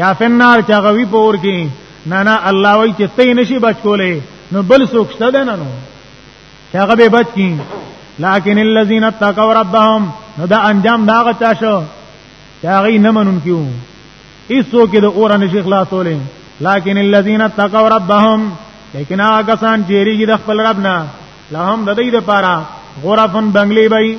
یا فنار چې هغه وی پور کې نه نه الله وای چې ته نشي بچ کولې نو بل څوک شته ده نه نو چې هغه به بچ کی لكن الذين اتقوا ربهم نو دا انجام دا غچا شو چې هغه نه منون کیو ایسو کې د اور نشي خلاصولې لكن الذين اتقوا ربهم لیکن هغه کسان چې ریږي د خپل رب نه لهم د دې لپاره غرفن بنگلې بای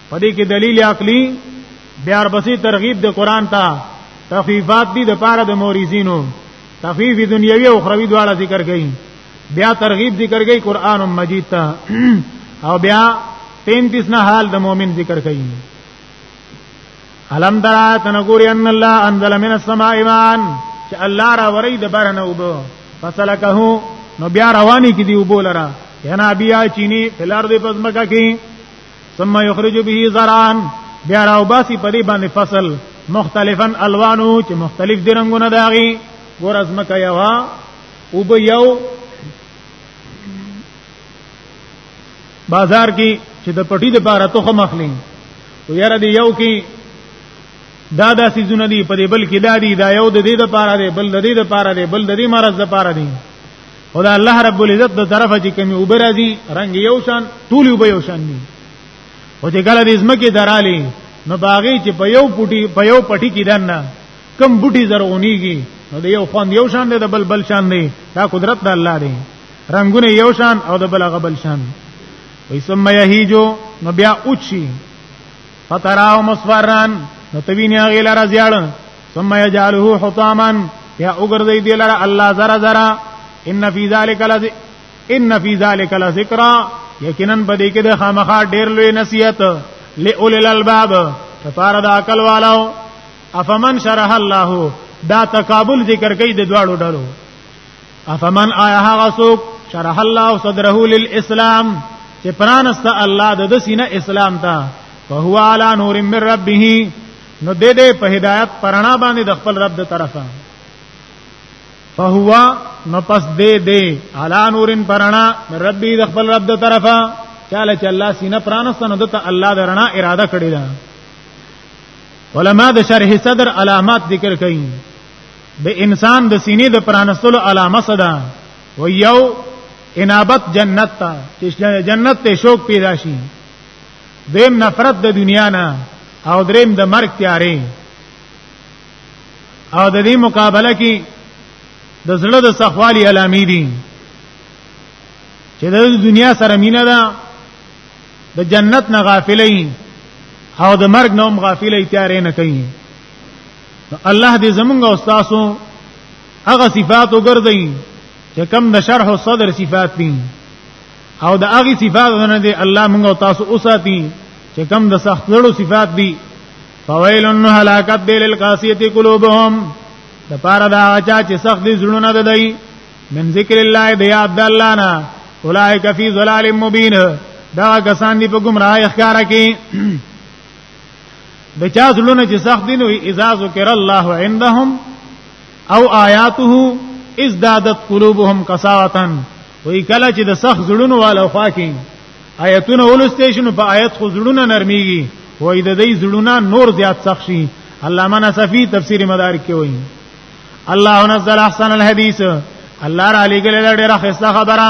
په دې کې دلیل عقلی بیا ورپسې ترغیب د قران ته تخفیفات دي د پاره د مورزینو تخفیف دنیوي او اخروی دواړه ذکر کړي بیا ترغیب ذکر کړي قران مجید ته او بیا 33 نه حال د مؤمن ذکر کړي علم درا تنګوري ان الله انزل من السماء ماء چې الله را وري د بارنه وبو فسلکه نو بیا رواني کې دی وبولره ینا بیا چینی فلار دی پزمکا کې ثم يخرج به زرعا بیا راو باسی په دې باندې فصل مختلفا الوانو چې مختلف دي رنگونه داغي ګور از مکه یوا او به یو بازار کې چې د پټي د پاره توخه مخلي او یاره دی یو کې دا دا سيزونه دي په دې بل کې دا دي دا یو د دې د پاره دی بل د دې د پاره دی بل د دې مرز د پاره دی خدا الله رب العزت د طرفه چې کوم اوبر دي رنگ یو شان ټول اوبه یو شان دي او چې کله دې زمکه درالي نو باغی چې په یو پټي په یو پټي کې دنه کم بوټي زرغونیږي نو د یو خوند یو شان دی د بل بل شان دی دا قدرت د الله دی رنگونه یو شان او د بل غبل شان وي ثم یهیجو نو بیا اوچی فتراو مصفران نو توینه هغه لره زیړ ثم یجعله حطاما یا وګرځي دی لره الله زرا زرا ان فی ذلک لذ ان فی ذلک لذکر یقینا بدی کې د خامخا ډیر لوی نصیحت لئول الالباب کفاره د عقل والو افمن شرح الله دا تقابل ذکر کوي د دواړو ډلو افمن آیا هغه څوک شرح الله صدره للاسلام چې پرانست الله د دسینه اسلام ته فهو علی نور من ربه نو دې دې په هدایت پرانا باندې د خپل رب د طرفه فهو نو پس دې دې علی نور پرانا من ربي د خپل رب د طرفه چاله چې الله سینه پرانست نو دته الله د رڼا اراده کړی دا علما د شرح صدر علامات ذکر کړي د انسان د سینې د پرانستلو علامه صدا و یو انابت جنت ته چې جنت ته شوق پیدا شي دیم نفرت د دنیا نه او دریم د مرګ تیارې او د دې مقابله کې د زړه د صفوالي علامې دي چې د دنیا سره مینه ده د جنت نه غافلې او د مرګ نه هم غافلې تیارې نه کوي الله دې زمونږ او تاسو هغه صفات وګرځي چې کم د شرح او صدر صفات دي او د هغه صفات نه دي الله موږ او تاسو اوساتي چې کم د سخت لړو صفات دي فویل هلاکت دی للقاسیه قلوبهم د پاره دا چا چې سخت دي زړونه ده دی من ذکر الله دی عبد الله نا اولئک فی ظلال مبین دا کسان دی په گمراهی ښکارا کې د چا زلونه چې سخت دي نو اذا ذکر الله عندهم او آیاته ازدادت قلوبهم قساوتا وی کله چې د سخت زړونو والو خوا کې آیتونه ولسته شنو په آیت خو زړونه نرميږي وای د دې زړونه نور زیات سخت شي علامه نصفی تفسیر مدارک کې وایي الله نزل احسن الحديث الله را لګل ډېر خسته خبره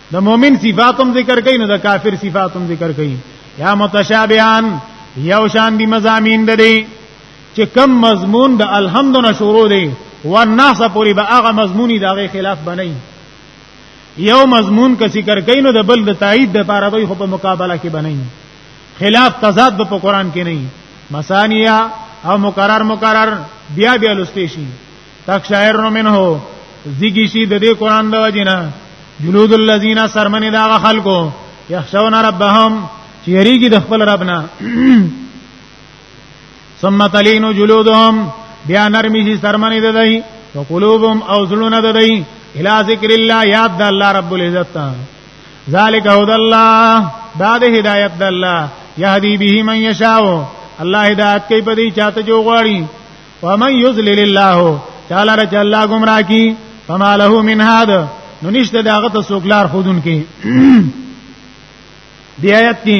د مؤمن صفاتم ذکر کین نو د کافر صفاتم ذکر کین یا متشابهان یو شان دی مزامین د دې چې کم مضمون د الحمد نه شروع دی والناس پوری به هغه مضمونی دغه خلاف بنئ یو مضمون که ذکر کین نو د بل د تایید د پاره به خو په مقابله کې بنئ خلاف تضاد په قران کې نه مثانیه او مکرر مکرر بیا بیا لستی شي تخشعر منه زیږی شي د دې قران د وجنه جلود الذین سرمن دا خلکو یخشون ربهم چې یریږي د خپل ربنا ثم تلین جلودهم بیا نرمی شي سرمن د دای او قلوبهم او زلون د دای الی ذکر الله یاد د الله رب العزت ذالک هدى الله دا د هدایت د الله یهدی به من یشاء الله هدایت کوي په دې چاته جو غواړي ومن یذلل الله چاله رچ الله گمراه کی فما له من هاد نو نشته داغه ته سوکلار خودون کی دی آیت کی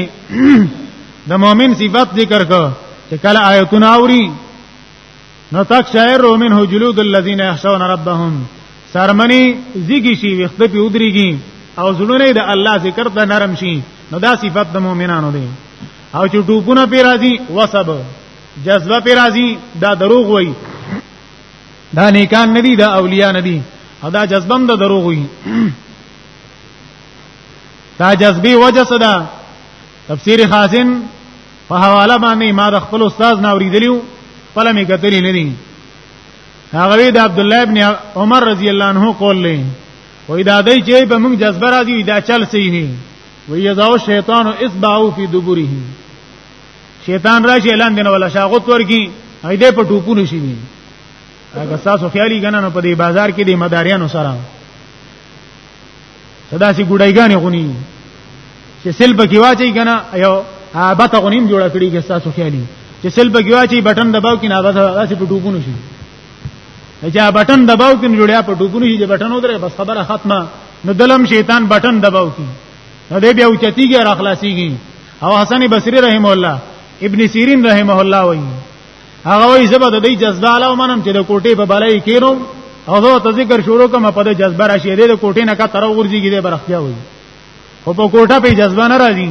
د مؤمن صفات ذکر کو چې کله آیتونه اوري نو تک شاعر رومن هو جلود الذين يخشون ربهم سرمنی زیږي شي وخت په ودريږي او زړونه د الله ذکر ته نرم شي نو دا صفات د مؤمنانو دی او چې ټوپونه پیرا دي وسب جذبه پر راځي دا دروغ وای دا نیکان ندی دا اولیاء ندی او دا جذبه هم دا دروغ وای دا جذبي وجه صدا تفسیر خازن په حواله باندې ما د خپل استاد نه اوریدلیو پله می کتلی نه دي هغه د عبد الله ابن عمر رضی الله عنه قول لې وې دا دای چې به موږ جذبه راځي دا چل صحیح نه وې یزاو شیطان اسباو فی دبره شیطان راشي اعلان دینه ولا شاغوت ورکی ایده په ټوپونو شي دي هغه تاسو خیالي کنه نو په دې بازار کې د مداریانو سره صدا سي ګډایګانې غونی چې سل په کې واچي کنه یو هابت غونیم جوړ کړی کې تاسو خیالي چې سل په کې واچي بٹن دباو کې نه بس په ټوپونو شي چې بٹن دباو کې جوړیا په ټوپونو شي چې بٹن ودرې بس خبره ختمه نو دلم شیطان بٹن دباو کې نو دې بیا اوچتیږي را خلاصيږي او حسن بصری رحم الله ابن سیرین رحم الله وایي هغه وایي زبر د دې جذبه علاوه منم چې د کوټې په بلای کینو او زه ته ذکر شروع کوم په دې جذبه راشي د کوټې نه کا تر ورځي کې د برختیا وایي خو په کوټه په جذبه نه راځي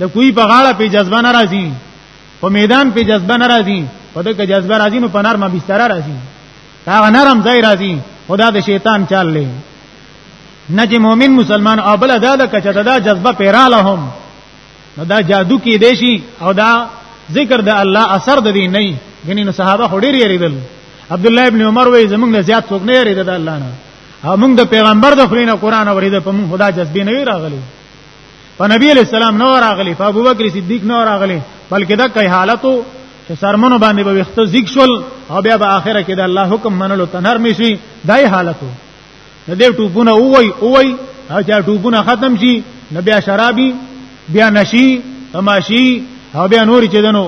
د کوی په غاړه په جذبه نه راځي په میدان په جذبه نه راځي په دې کې جذبه راځي نو په نرمه بستر راځي دا نرم ځای راځي خدا د شیطان چال لې نه چې مؤمن مسلمان او بل دا د کچته دا جذبه پیراله هم نو دا جادو کې دی شي او دا ذکر د الله اثر د دې نه یعنی نو صحابه هډیر یریدل عبد الله ابن عمر وای زمونږ نه زیات څوک نه یریدل د الله نه او موږ د پیغمبر د خلینو قران اورید په موږ خدا جذبه نه راغلی په نبی علیہ السلام نو راغلی په ابوبکر صدیق نو راغلی بلکې دا کوي حالتو چې سرمنو باندې به وخت ذکر شول او بیا به اخره کې د الله حکم منلو تنر مشي دای حالتو نه دې ټوپونه وای وای او چې ټوپونه ختم شي نه بیا شرابي بیا نشي تماشي او بیا نور چې دنو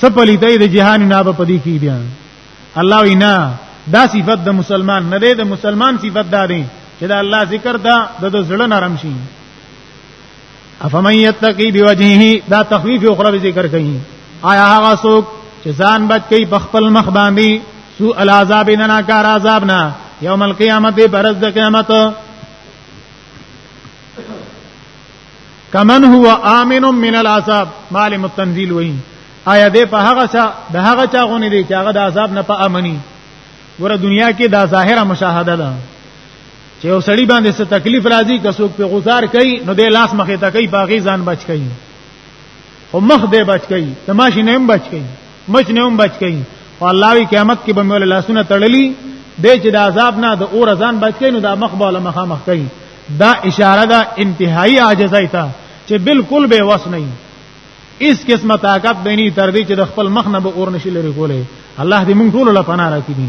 سپلی ته د جهان نه په پدی کې بیا الله وینا دا صفت د مسلمان نه دی د مسلمان صفت دا دی چې د الله ذکر دا د زړه نرم شي افمن یتقی بوجهه دا تخفیف اخروی ذکر کړي آیا هغه څوک چې ځان بچ کوي په خپل مخ باندې سو العذاب نه ناکار عذاب نه یوم القیامت دی برز د قیامت کمن هو امن من العذاب معلم التنزيل وای آیا دې په هغه څه د هغه چا غونې دي چې هغه د عذاب نه په امني ګوره دنیا کې دا ظاهره مشاهده ده چې یو سړی باندې څه تکلیف راځي که څوک په غزار کوي نو د لاس مخې ته کوي باغی ځان بچ کوي خو مخ دې بچ کوي تماشې نه هم بچ کوي مچ نه هم بچ کوي او الله وی قیامت کې به مولا لاسونه تړلي دې چې د عذاب نه د اور ځان بچ کوي نو دا مخ به له مخه مخ کوي دا اشاره ده انتهایی عاجزی ته چې بالکل به وس نه اس قسمه طاقت دیني تر دې چې د خپل مخ نه به اور نشي لري کولای الله دې مونږ ټول له پناه راکړي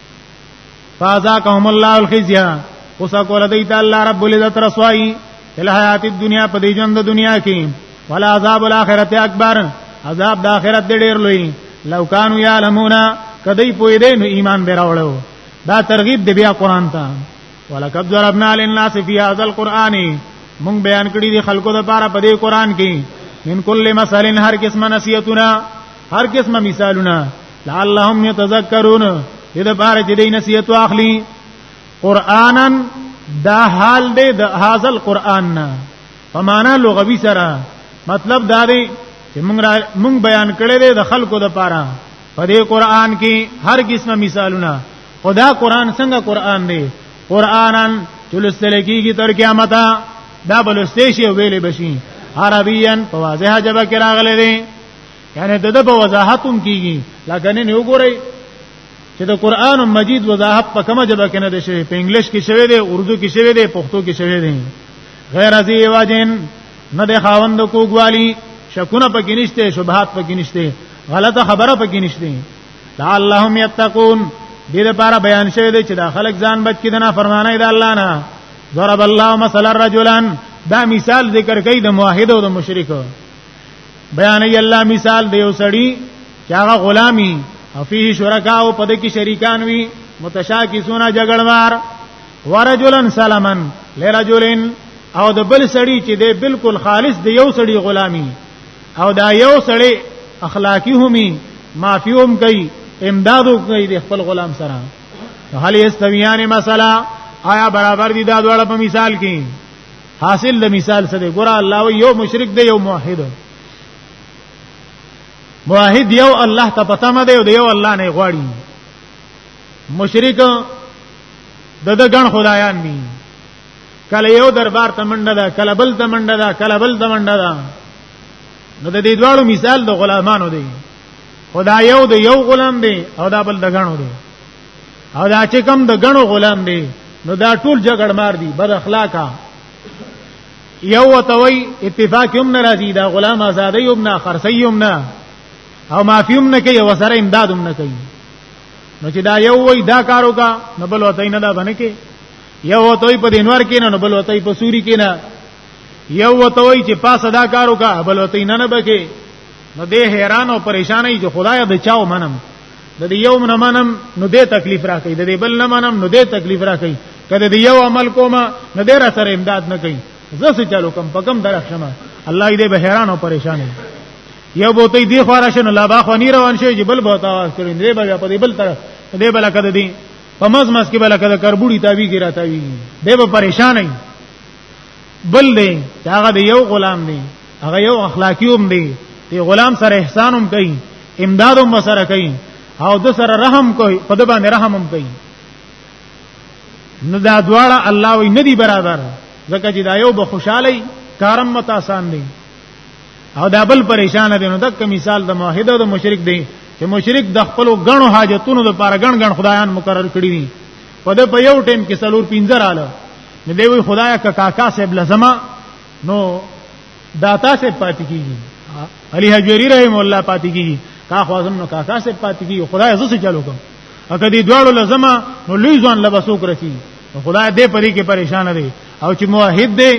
فازاکهم الله الخزي اوس کول دی ته الله رب العزت رسوایی فل حیات الدنیا په دې ژوند دنیا کې ولا عذاب الاخرته اکبر عذاب د اخرت ډیر لوی لو کانوا یعلمون کدی پوی دې نو ایمان به راوړو دا ترغیب دی بیا قران ته ولقد ضربنا للناس في هذا القران مونږ بیان کړی دی خلکو د پاره په دې قران کې من کل مثال هر قسمه نصیحتونه هر قسمه مثالونه لعلهم يتذكرون دې بار چې دې نصیحت واخلي قرانن دا حال دې د هاذا القران نه په معنا لغوي سره مطلب دا دی چې موږ موږ بیان کړی دی د خلکو د پاره په دې قران کې هر قسمه مثالونه خدا قران څنګه قران دی قرانن تلسل کیږي تر قیامت دا بلستې شی ویلې بشي عربین په واضحه جبه کې راغلي دي یعنی د دبه وضاحت هم کیږي لکه نه یو ګورئ چې د قران مجید وضاحت په کومه ژبه کې نه دی شوی په انګلیش کې شوی دی اردو کې شوی دی پښتو کې شوی دی غیر ازي واجن نه د خاوند کوګوالی شکونه پکې نشته شبهات پکې نشته غلطه خبره پکې نشته لعلهم یتقون دې لپاره بیان شوی دی چې دا خلک ځان بچ کړي نه فرمانه دی الله نه ضرب الله مثلا رجلان دا مثال ذکر کوي د موحد او د مشرک بیان ای الله مثال دی وسړي چې هغه غلامي او فيه شرکا او پد کې شریکان وي متشاکسون جګړوار ورجلن سلامن لرجلن او د بل سړي چې دی بالکل خالص دی یو سړي غلامي او دا یو سړي اخلاقی همي معافی هم کوي امدادو کوي د خپل غلام سره هل یستویان مثلا آیا برابر دي دا دواړه په مثال کې حاصل د مثال سره ګور الله یو مشرک دی یو موحد موحد یو الله ته پته ما دی یو الله نه غواړي مشرک د د ګڼ خدایان دي کله یو دربار ته منډه ده کله بل ته منډه ده کله بل ته منډه ده نو د دې دواړو مثال د غلامانو دی خدای یو د یو غلام دی او دا بل د غنو دی او دا چې کوم د غنو غلام دی نو دا ټول جګړ مار دي بد اخلاقه یو وتوي اتفاق هم ناراضي دا غلام آزادي هم نه خرسي هم نه او معافي هم نه کوي وسره امداد هم نه کوي نو چې دا یو وای دا کارو کا نو بل وته نه دا باندې کې یو وتوي په دینوار کې نه نو بل وته په سوري کې نه یو وتوي چې پاس ادا کارو کا بل وته نه نه بکې نو دې حیران او پریشان ای چې خدای د چاو منم د دې یو نه منم نو دې تکلیف راکې د دې بل نه منم نو دې تکلیف راکې کله دې یو عمل کوم نو دې را سره امداد نه کوي زه څه چالو کم پکم درښم الله دې به حیران او پریشان یو بوتې دی خو راشن الله با خو نی روان شي جبل بوت आवाज کړي دې به په دې بل طرف دې بل کده دې په مز مز کې بل کده کربوړي تاوی ګرا تاوی دې به پریشان نه بل دی هغه دی یو غلام دی هغه یو اخلاقی هم دی دی غلام سره احسان هم کوي امداد هم سره کوي او د سره رحم کوي په د باندې رحم هم کوي نو دا دواړه الله وی ندی برابر ځکه چې دا یو به خوشاله کارم مت آسان دی او دا بل پریشان دی نو دک مثال د موحد او د مشرک دی چې مشرک د خپل غنو حاجتونو لپاره غن غن خدایان مقرر کړی دي په د په یو ټیم کې سلور پینځر اله نو دی وی خدای کا کاکا صاحب لزما نو داتا سے پاتې کیږي علی حجری رحم الله پاتې کیږي کا خوازم نو کاکا سے پاتې کیږي خدای زو څه چلو کوم اګه دی دواړو لزما نو لوی ځوان لبسو کرسی خدای دې پرې کې پریشان دی او چې موحد دی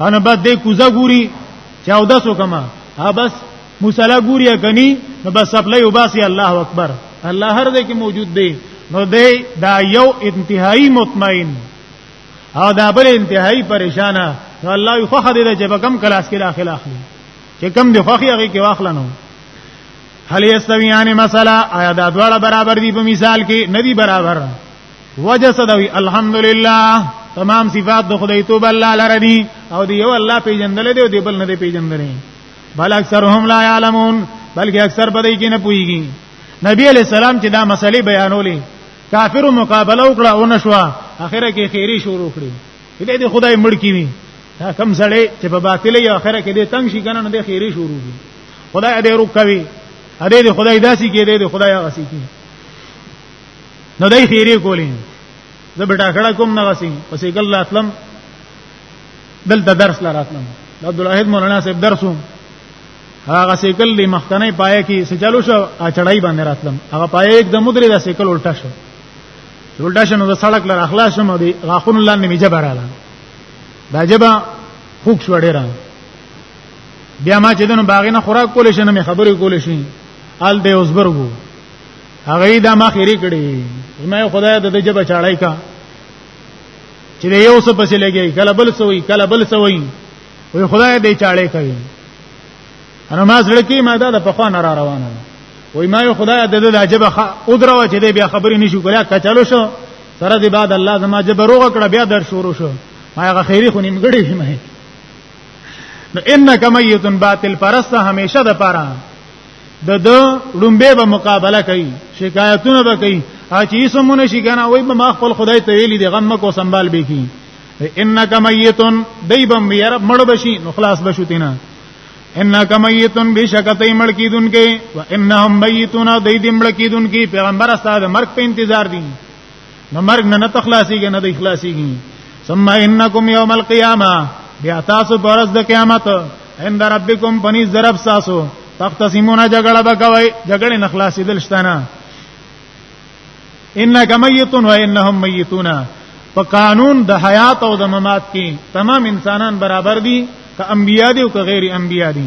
انا بعد دې کوزه ګوري چې او داسو کما ها بس مصلا ګوري کني نو بس خپلې وباسي الله اکبر الله هر دې کې موجود دی نو دې دا یو انتهایی مطمئن او دا بل انتهایی پریشانه نو الله یو خو دې چې په کم کلاس کې داخله اخلي چې کم دې خوخي هغه کې واخلنو هل یستویان مثلا آیا دا دواړه برابر دي په مثال کې ندي برابر وجه صدوی الحمدلله تمام صفات د خدای توب الله لره دي او دی یو الله پیجندل دی او دی بل نه دی پیجندل بل اکثرهم لا يعلمون بلکې اکثر په دې کې نه پويږي نبی علی السلام چې دا مسلې بیانولې کافرو مقابله وکړه او نشوا اخره کې خیری شروع کړې دې دې خدای مړ کی وي کم سړی چې په باطلې یا اخره کې دې تنگ شي کنه نه دې خیری شروع کی خدای دې روک کوي دې خدای داسي کې دې خدای غسي کې نو دای خیره کولې زه به ټاکړه کوم نه غسی په سیکل راتلم دلته درس لراتلم عبد الواحد مولانا صاحب درسو هغه سیکل دی مخکنه پایه کې سچالو شو اچړای باندې راتلم هغه پایه یک د مدري د سیکل الټا شو الټا شنو د سړک لر اخلاص شوم دی غاخون الله نه میجه براله دا جبا خوک شو ډیر بیا ما چې دنو باغینه خوراک کولې شنه مې خبرې کولې شي آل دې اوسبرګو هغه دا ما خېری کړی زما خدای د دې جبه چاړای کا چې یو څه پسې لګي کله بل سوي کله بل سوي وي خدای دې چاړې کوي انا ما زړه کې ما دا د پخوا نه را روانه وای ما یو خدای د دې عجب او درو چې دې بیا خبرې نشو کولای کچالو شو سره دې بعد الله زما جبه روغ کړه بیا در شروع شو ما هغه خیری خو نیمګړی شمه نو انک میتون باطل پرسته همیشه د پاره د د لومبه به مقابله کوي شکایتونه به کوي چې اسمونه شي کنه وای به ما خپل خدای ته ویلي دي غم کو سنبال به کی انک میتون دیبم یې رب مړ بشي نو خلاص بشو تینا انک میتون بشکته مړ کیدون کې و انهم میتون دای دې مړ کیدون کې پیغمبر استاد مرګ په انتظار دي نو مرګ نه نه تخلاصيږي نه د اخلاصيږي ثم انکم یوم القیامه بیا تاسو پرز د قیامت عند ربکم بنی ضرب ساسو تختصمون جګړه بکوي جګړه نه خلاصیدل شتنه انک میتون و انهم میتون په قانون د حیات او د ممات کې تمام انسانان برابر دي که انبیا دي او که غیر انبیا دي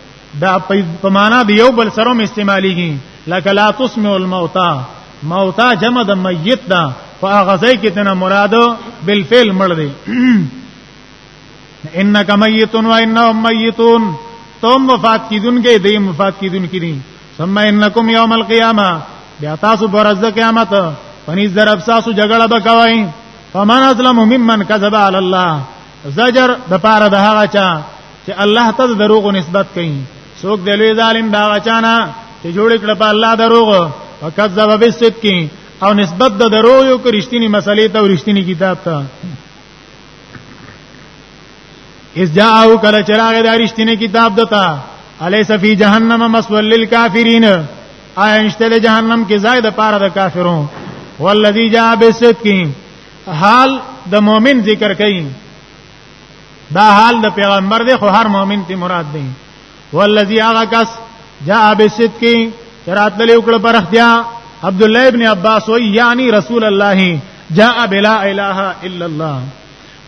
دا په معنا د یو بل سره استعماليږي لکه لا تسمع الموتى موتى جمع د میت دا فاغزای کې تنه مراد بالفعل مړ دی انک میتون و انهم میتون تم وفات کیدونکې دی وفات کیدونکې دي ثم انکم یوم القیامه بیا تاسو برز قیامت پنځ درب تاسو جګړه وکوي فمن ازلم ممن کذب علی الله زجر د پاره د هغه چا چې الله ته دروغ نسبت کوي څوک د لوی ظالم دا وچانا چې جوړ کړ په الله دروغ وکذب بالصدق او نسبت د دروغ یو کرشتنی مسلې ته او رښتینی کتاب ته اس جاءو کله چراغ د رښتینی کتاب دتا الیس فی جهنم مسول للکافرین آیا انشتل جهنم کې زائد پاره د کافرون والذی جاء بالصدق حال د مؤمن ذکر کین دا حال د پیغمبر دی خو هر مؤمن تی مراد دی والذي هغه کس جاء بالصدق چرات للی وکړه پر اختیا عبد الله ابن عباس وی یعنی رسول الله جاء بلا اله الا الله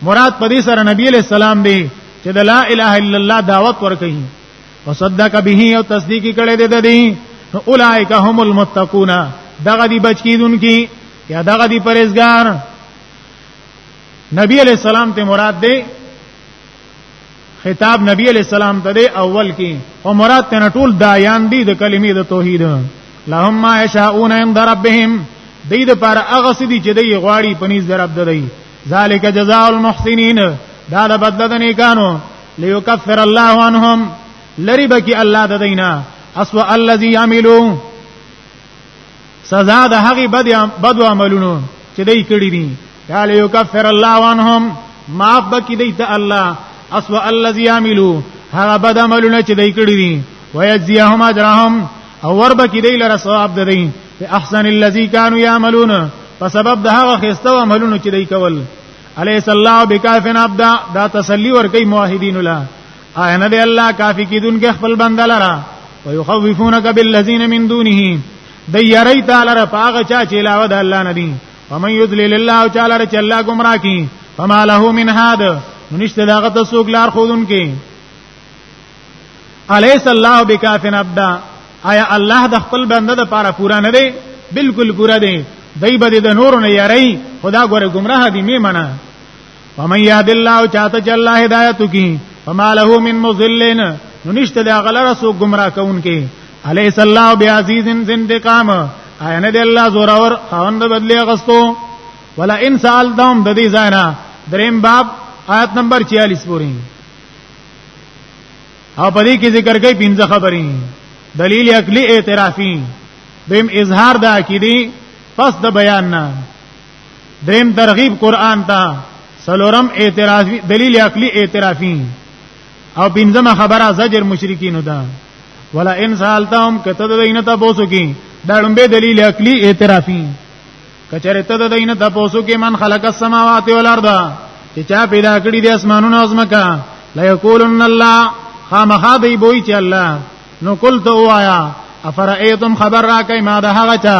مراد پدې سره نبی علیہ السلام دی چې د لا اله الا الله دعوت ورکړي وصدق به او تصدیق کړي د دې اولائک هم المتقون دغه دی بچ کیدونکي یا دغه دی پرهیزګار نبی علیہ السلام ته مراد دی خطاب نبی علیہ السلام ته دی اول کې او مراد ته ټول دایان دی د کلمې د توحید لهم ما یشاؤون عند ربهم دې د پر هغه سدي چې دی غواړي پنيز درب دی ذالک جزاء المحسنین دا د بدل د نیکانو ليكفر الله عنهم لری بکی الله د دینا اسوا الذي يعملون سزا د هغه بد بد عملونو چې دای کړی دي قال يكفر الله عنهم معاف بکی دیت الله اسوا الذي عملوا هغه بد عملونه چې دای کړی دي ويجزيهم اجرهم او ور بکی دی لره ثواب ده دی په احسن الذي كانوا يعملون په سبب د هغه خسته عملونه چې دای کول الیس الله بکافن عبدا دا تسلی ور کوي موحدین الله آینه دی الله کافی کیدون کې خپل بنده لره ويخوفونك بالذين من دونه د یری تعالی را پاغه چا چې علاوه د الله نه دي فمن يضلل الله تعالی رچ الله گمراه کی فما له من هاد نشته داغه ته سوق لار خودن کی الیس الله بکافن عبدا آیا الله د خپل بنده د پاره پورا نه دی بالکل پورا دی دای بده د نور نه یری خدا ګوره گمراه دی می منه ومن يهد الله چاته چې الله هدایت کی فما له من مضلن نو نشته دا غلره سو گمراه کونکي الیس الله بعزیز انتقام آیا نه دی الله زور اور خوند بدلی غستو ولا ان سال دوم د دې زینا دریم باب آیت نمبر 46 پورې او په دې کې ذکر کوي پنځه خبرې دلیل عقلی اعترافی دیم اظهار د عقیدی پس د بیان نه دریم ترغیب قران ته سلورم اعتراض دلیل عقلی اعترافی او پنځمه خبره زجر مشرکین ده ولا ان سالتهم کته د دینه ته پوسو کی دا لومبه دلیل عقلی اعترافی کچره ته د دینه ته پوسو کی من خلق السماوات والارض چې چا پیدا کړی د اسمانونو او زمکا لا یقولن الله خامخا دی بوئی چې الله نو قلت اوایا افرایتم خبر را کای ما ده هغه چا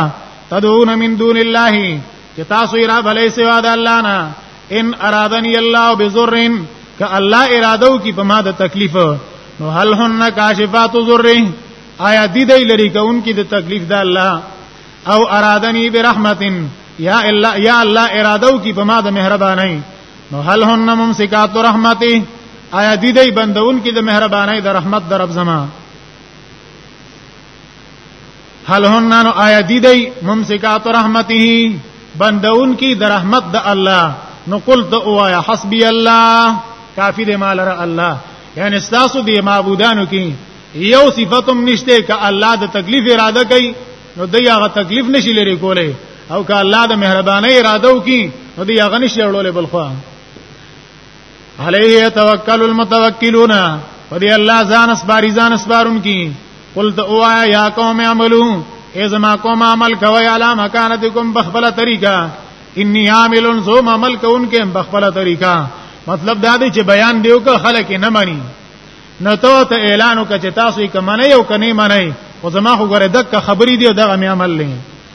تدعون من دون الله چې تاسو یې را بلې سوا د الله نه ان ارادنی الله بذرین ک الله اراده کی په ما د تکلیف نو هل هن کاشفات ذره آیا دې دې لري کونکي د تکلیف د الله او ارادنی برحمتن یا الله یا الله اراده کی په ما د مهرباني نو هل هن ممسکات رحمتي آیا دې دې بندون کی د مهرباني د رحمت در رب زمان هل هن نو آیا دی دی ممسکات رحمته بندون کی د رحمت د الله نو قل ته اوایا حسبی الله کافی دی مال را الله یعنی استاسو دی معبودانو کی یو صفتم نشته ک الله د تکلیف اراده کوي نو دی هغه تکلیف نشي لري کولای او ک الله د مهرباني اراده وکي نو دی هغه نشي وړولې بلخوا علیه توکل المتوکلون فدی الله ځان اسباری ځان اسبارون کی قلت اوا یا قوم عملو ای زما قوم عمل کوي علا مکانتکم بخبل طریقہ انی عامل زوم عمل کوونکې بخبل طریقہ مطلب دا دی چې بیان دیو که خلک نه مانی نو ته ته اعلان وکړه چې تاسو یې کمنه یو کني منئ او زما خو غره دک خبرې دی دغه مې عمل لې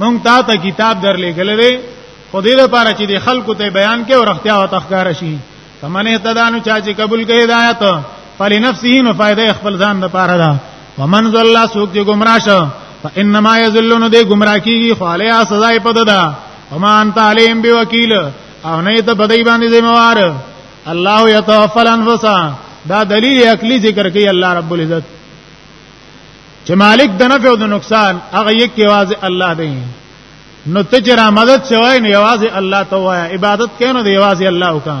مونږ تا ته کتاب درلې غلې خو دې لپاره چې د خلکو ته بیان کې او رختیا او تخکار شي فمنه تدانو چا چې قبول کړي هدایت فلنفسه نو فائدہ خپل ځان د پاره ده ومن ذل سوق چې گمراه شو فانما یذلون دې گمراه کیږي خو علیه سزا یې پد ده وما انت علیم بوکیل او نه ته بدای باندې ذمہ وار الله یتوفل انفسا دا دلیل عقلی ذکر کوي الله رب العزت چې مالک د نفع او د نقصان هغه یک یوازې الله دی نو ته چې را مدد شوی نو یوازې الله ته وای عبادت کینو دی یوازې الله وکا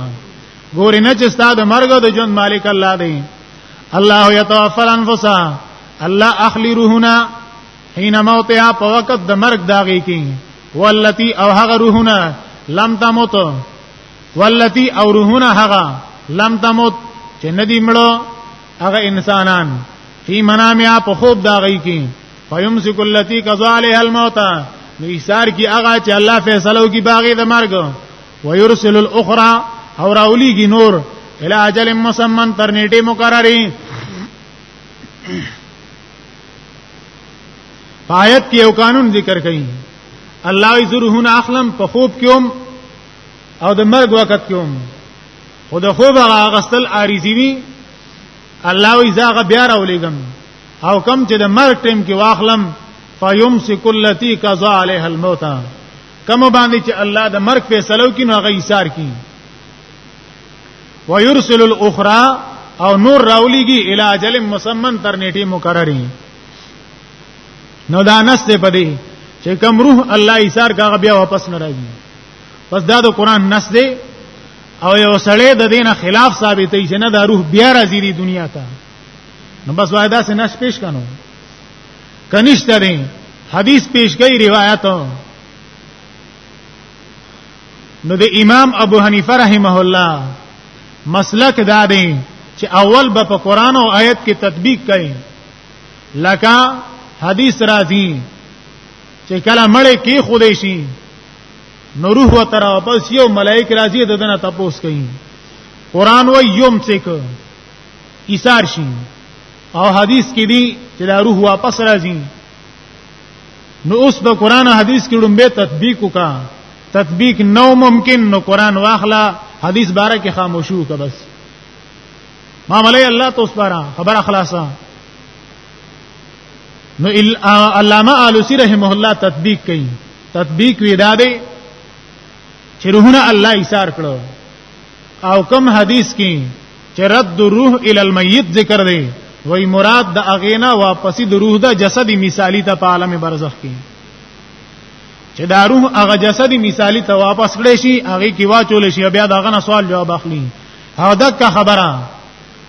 ګورې نه چې ستاسو مرګ او د ژوند مالک الله دی الله یتوفى الانفس الله اخلی روحنا حين موتها په وخت د مرګ داږي کې والتي او هغه روحنا لم تموت والتي او روحنا هغه لم تموت چې ندی مړو هغه انسانان فی منامیا په خوب دا غي کی فیمسک اللتی قضا علیها الموت نو ایثار کی هغه چې الله فیصلو کی باغی د مرګ ويرسل الاخرى او راولیږي نور الى اجل مسمن تر نیټه مقرری پایت کې یو قانون ذکر کړي الله یذرهن اخلم په خوب کې او د مرګ وخت کې خو د خوب هغه غسل عارضی وی الله وی زاغه بیا راولېګم او کم چې د مرګ ټیم کې واخلم فیمسک اللتی قضا علیها الموت کم باندې چې الله د مرګ فیصلو کې نو هغه ایثار کی ويرسل الاخرى او نور راولېږي الی اجل مسمن تر نیټه مقرری نو دا نسته پدې چې کم روح الله ایثار کاغه بیا واپس نه راځي بس دا د قران نس دی او یو سړی د دین خلاف ثابتې چې نه دا روح بیا راځي دی دنیا ته نو بس وای دا سه نس پیش کنو کنيشته دی حدیث پیش کوي روایت نو د امام ابو حنیفه رحمه الله مسلک دا دی چې اول به په قران او آیت کې تطبیق کړي لکه حدیث راځي چې کله مړ کې خودې شي نو روح و تر واپس یو ملائک راځي د دنه تپوس کوي قران و یوم څک ایثار شي او حدیث کې دی چې دا روح واپس راځي نو اوس د قران حدیث کې لومبه تطبیق وکا تطبیق نو ممکن نو قران واخلا حدیث باره کې خاموشو وکا بس ما ملي الله توس بارا خبر خلاصا نو علامه علوسی رحمه الله تطبیق کوي تطبیق وی دا دی چې روحونه الله ایثار کړو او کوم حدیث کې چې رد روح ال المیت ذکر دی وای مراد د اغینا واپسی د روح د جسد مثالی ته په عالم برزخ کې چې دا روح هغه جسد مثالی ته واپس کړي شي هغه کې واچول شي بیا دا غنه سوال جواب اخلي هدا کا خبره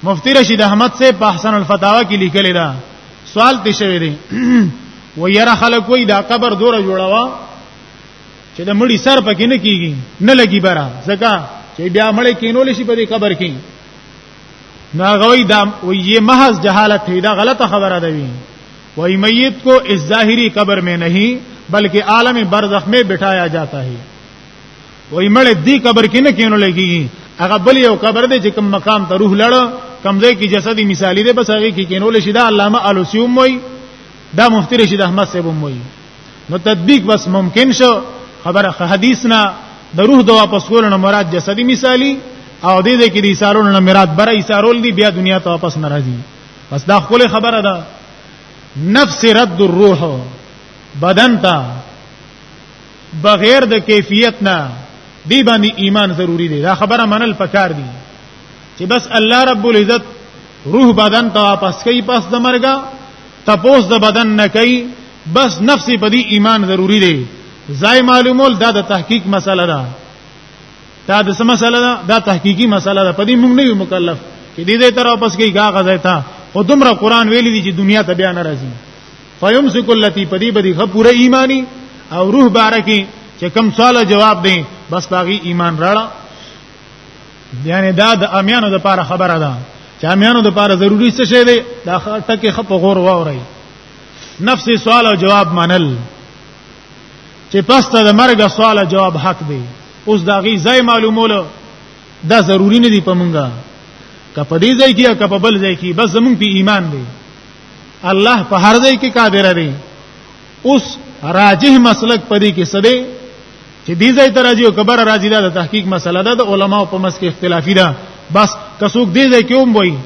مفتی رشید احمد سے په احسن الفتاوا کې لیکل دا سوال ته شوی دی و یرا خلک وای دا قبر دوره جوړوا چې د مړی سر پکې نه کیږي نه لګي برا ځکه چې بیا مړی کینول شي په دې قبر کې ناغوی دا و یہ محض جہالت ہے دا غلط خبر ده وی وہی میت کو اس ظاہری قبر میں نہیں بلکہ عالم برزخ میں بٹھایا جاتا ہے وای مړ دې قبر کې نه کینو لګي هغه بل یو قبر دی چې کوم مقام ته روح لړ کوم ځای کې جسدي مثالی دی بس هغه کې کینو لشي دا علامه الوسیوم وای دا مفتی رشید احمد صاحب وای نو تطبیق بس ممکن شو خبره حدیث نه د روح د واپس کول نه مراد جسدي مثالی او دې دې کې د ایثارول نه مراد بره ایثارول دی بیا دنیا ته واپس ناراضي بس دا خپل خبره ده نفس رد الروح بدن ته بغیر د کیفیت نه دی باندې ایمان ضروری دی دا خبره منل پکار دی چې بس الله رب العزت روح بدن ته واپس کوي پس د مرګه تپوس د بدن نه کوي بس نفس په دې ایمان ضروری دی ځای معلومول دا د تحقیق مسله ده دا د سم مسله ده دا تحقیقی مسله ده په دې موږ نه یو مکلف چې دې دې تر واپس کوي هغه ځای ته او دومره قران ویلي دي چې دنیا ته بیا ناراضي فیمسک اللتی پدی بدی غ پوره ایمانی او روح بارکی چې کم سوال جواب دی بس باغی ایمان راړه یعنی دا د امیانو د پاره خبره ده چې امیانو د پاره ضروری څه شی دی دا ټکه خپ غور واوري نفس سوال او جواب منل چې پسته د مرګ سوال او جواب حق دی اوس دا غي ځای معلومول دا ضروری نه دی پمږه کپدې ځای کې کپبل ځای کې بس زمون په ایمان دی الله په هر ځای کې قادر دی اوس راجح مسلک پدې کې سده چې دې ځای ته راځي او کبر راځي دا د تحقیق مسله ده د علماو په مس کې اختلافي ده بس کڅوک دې ځای کې هم وایي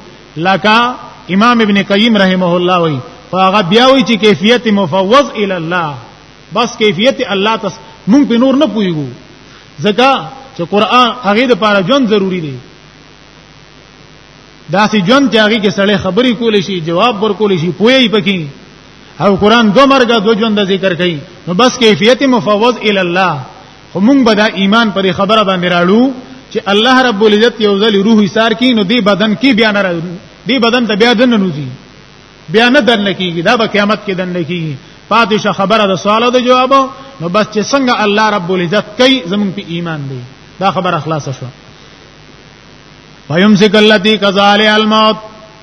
لکه امام ابن قیم رحمه الله وایي فهغه بیا وایي چې کیفیت مفوض الی الله بس کیفیت الله تس مونږ په نور نه پویګو ځکه چې قران هغه د پاره جون ضروری دی دا سي جون ته هغه کې سړی خبرې کولې شي جواب ورکولې شي پوي پکې او قران دو مرګ دو ژوند ذکر کوي نو بس کیفیت مفوض ال الله خو مونږ به دا ایمان پر خبره باندې راړو چې الله رب العزت یو ځل روح ایثار کین نو دی بدن کې بیا نه راځي دی بدن ته بیا دن نه نوځي بیا نه دن کیږي دا به قیامت کې دن کیږي پاتشه خبره د سوالو د جواب نو بس چې څنګه الله رب العزت کوي زمونږ په ایمان دی دا خبره خلاصه شوه فیمسک اللتی قزال الموت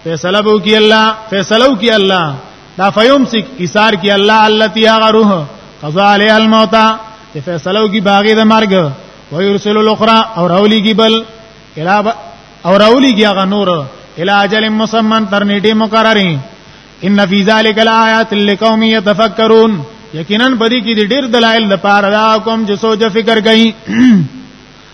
فیصله بو کی الله فیصلو کی الله دا فیمسک ایثار کی الله اللتی هغه روح قزال الموت چې فیصلو کی باغی د مرګ و یرسل الاخرى او راولی کی بل الا او راولی کی هغه نور الا اجل مسمن تر نیټه مقرری ان فی ذلک الایات لقوم یتفکرون یقینا پدې کې ډېر دلایل لپاره دا کوم چې سوچ فکر کوي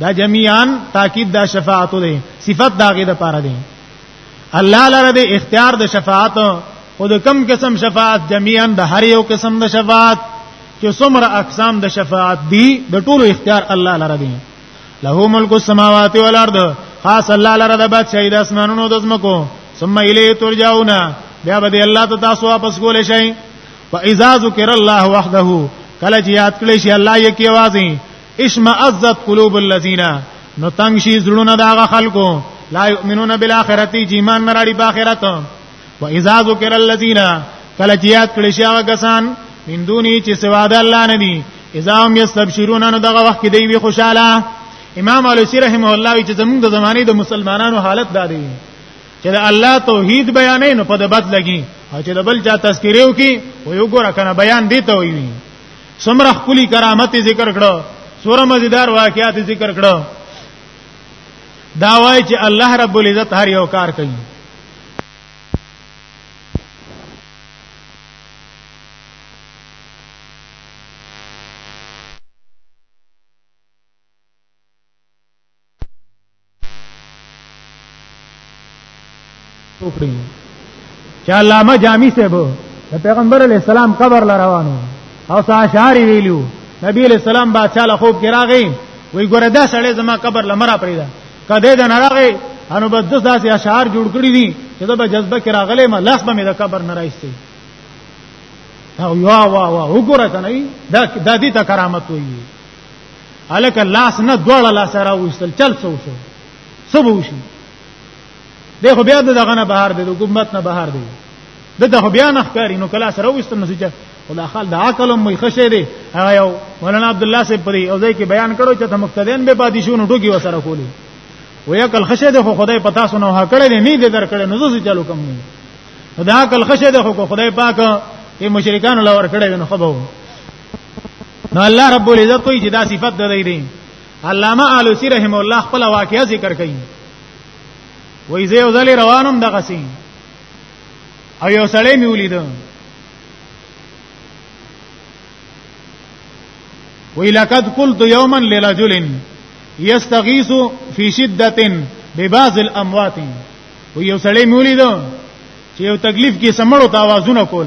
دا جميعا تاکید دا شفاعت دی صفت داغه د پاره دی الله لره د اختیار د شفاعت او د کم قسم شفاعت جميعا د هر یو قسم د شفاعت چې څومره اقسام د شفاعت دي د ټولو اختیار الله لره دی له ملک السماوات والارض خاص الله لره د بادشاہي د اسمانونو د زمکو ثم الیه ترجعون بیا به الله ته تاسو واپس کولې شئ فاذا ذکر الله وحده کله چې یاد کړئ شي الله یې کې आवाज اشمئزت قلوب الذين نو تنگ شي زړونه دا غ خلکو لا يؤمنون بالاخره ایمان نه راړي په اخرت و اذا ذکر الذين کله چې یاد کړي شي هغه کسان من دوني چې سوا د الله نه دي اذا هم يستبشرون نو دغه وخت دی وی خوشاله امام علوسی رحمه الله چې زموږ د زمانه د مسلمانانو حالت دا دی چې الله توحید بیانې نو په دبد لګي او چې د بل چا تذکریو کې و یو ګور کنه بیان دی ته وي څومره خولي کرامت ذکر کړو سوره مزیدار واقعات ذکر کړو دا وای چې الله رب العزت هر یو کار کوي وکړي چې علامه جامی صاحب د پیغمبر علی السلام قبر ل روانو او ساشاری ویلو نبی علی السلام بادشاہ له خوب کې راغی وی ګوره دا سړی زما قبر لمرا پریدا کده د نه راغی انو بس داسې اشعار جوړ کړی دي چې دا به جذبه کې راغلی ما لاس به مې د قبر نه راځي او وا وا وا وګوره کنه دا د دې ته کرامت وایي الک لاس نه دوړه لاس را وستل چل سو سو سبو شي دغه بیا دغه نه بهر دی د حکومت نه بهر دی دغه بیا نه ښکاری نو کلا سره وستل نو چې خدا خال د عقل مې خشه دی هغه یو مولانا عبد الله سي پری او ځای کې بیان کړو چې ته مقتدین به پاتې شو نو ټوکی وسره کولی ویا کل خشه دی خو خدای پتا سو نه کړی نه نه در کړی نو زه چالو کوم نه دا کل خشه دی خو خدای پاک یې مشرکان لور کړی نو خبرو نو الله رب العزت وی چې دا صفت ده دی علامه علوسی رحم الله خپل واقعیا ذکر کوي وای زه وزل روانم دغه سي او یو سړی می ولید وی لقد قلت یوما لرجل یستغیث فی شدته ببعض الاموات وی یو سړی می ولید چې یو تکلیف کې سمړو ته आवाजونه کول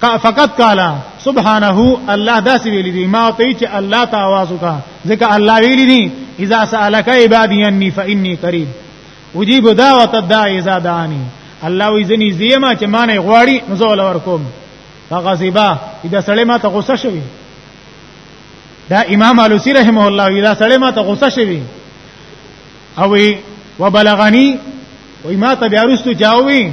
فقط قال سبحانه الله دا سی ویلی دی ما ته چې الله ته आवाज وکا ځکه الله ویلی دی اذا سالک عبادی انی فانی قریب اجیب دعوت الداعی اذا دعانی الله وی زنی زیما چې معنی غواړي نو زول ورکوم فغضبا اذا سړی ما ته غوسه شوی دا امام علوسی رحمه الله اذا سړی ما ته غوسه شوی او وبلغنی وای ما ته بیا رستو جاوی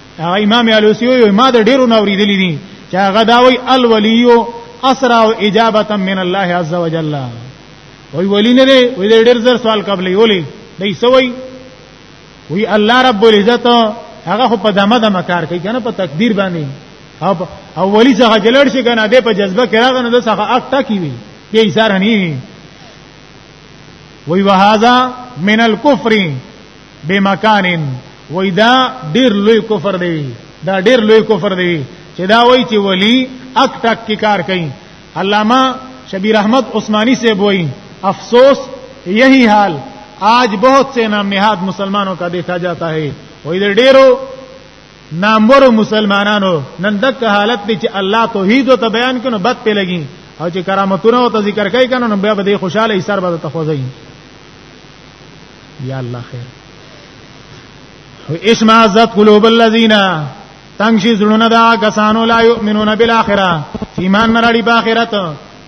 هغه امام علوسی وی ما د ډیرو نوریدلی دي چې هغه دا وی الولیو اسرع او اجابه من الله عز وجل وی ولی نه دی وی ډیر زر سوال قبلې ولی دی سوی وی الله رب العزت هغه خو په دمه دمه کار کوي کنه په تقدیر باندې او او ولی څنګه جلړ شي کنه د په جذبه کې راغنه د څنګه اک ټکی وی به ایثار نه وی وهذا من الكفر بمکانن وای دا ډیر لوی کفر دی دا ډیر لوی کفر دی چې دا وای چې ولی اک ټک کی کار کوي علامہ شبیر احمد عثماني سے وای افسوس یہی حال آج بہت سے نام نہاد مسلمانوں کا دیکھا جاتا ہے وای دا ډیرو نامور مسلمانانو نن دک حالت دی چې الله توحید او بیان کینو بد په لګی او چې کرامتونه او ذکر کوي کنه نو بیا به خوشاله ایثار به تخوځي یا الله خیر و اسم عزت قلوب الذین تنگشی زړونه دا کسانو لا یؤمنون بالاخره ایمان نه لري په آخرت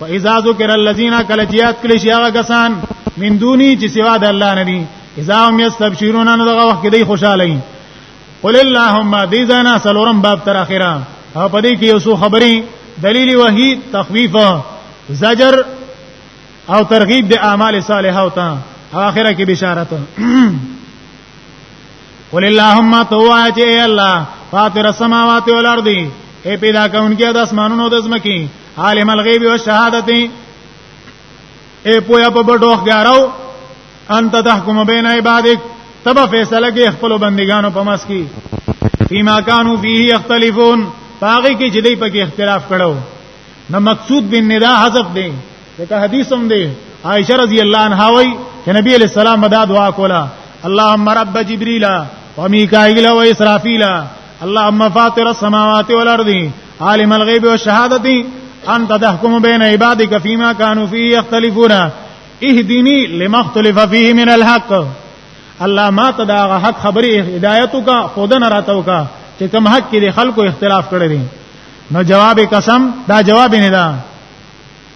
و اذا ذکر الذین کل جیات کلی شي هغه کسان من دونی چې سوا د الله نه دي اذا هم یستبشرون ان دغه وخت دی خوشاله وي قل اللهم دې زنا سلورم باب تر اخره او پدې کې یو څو خبرې دلیل وحی تخویف زجر او ترغیب د اعمال صالحه او ته اخره کې بشارت قل اللهم توایت ای الله فاطر السماوات والارض اے پیدا کونکي د اسمانونو د زمکي عالم الغیب او شهادت اے پویا په بډو ښګارو انت تحکم بین عبادک تبه فیصله کې خپل بندگانو په مس کې فيما كانوا فيه يختلفون باقي کې چې دوی په کې اختلاف کړو نو مقصود بن ندا حذف دی دغه حدیث هم دی عائشه رضی الله عنها وای چې نبی علیہ السلام دا دعا کوله اللهم رب جبريل وميكائيل واسرافيل اللهم فاطر السماوات والارض عالم الغيب والشهاده انت تحكم بين عبادك فيما كانوا فيه يختلفون اهدني لما اختلف فيه من الحق الله ما تدا حق خبري هدايتو کا خودن راتو کا چې کوم حق کې خلکو اختلاف کړی دي نو جواب قسم دا جواب نه ده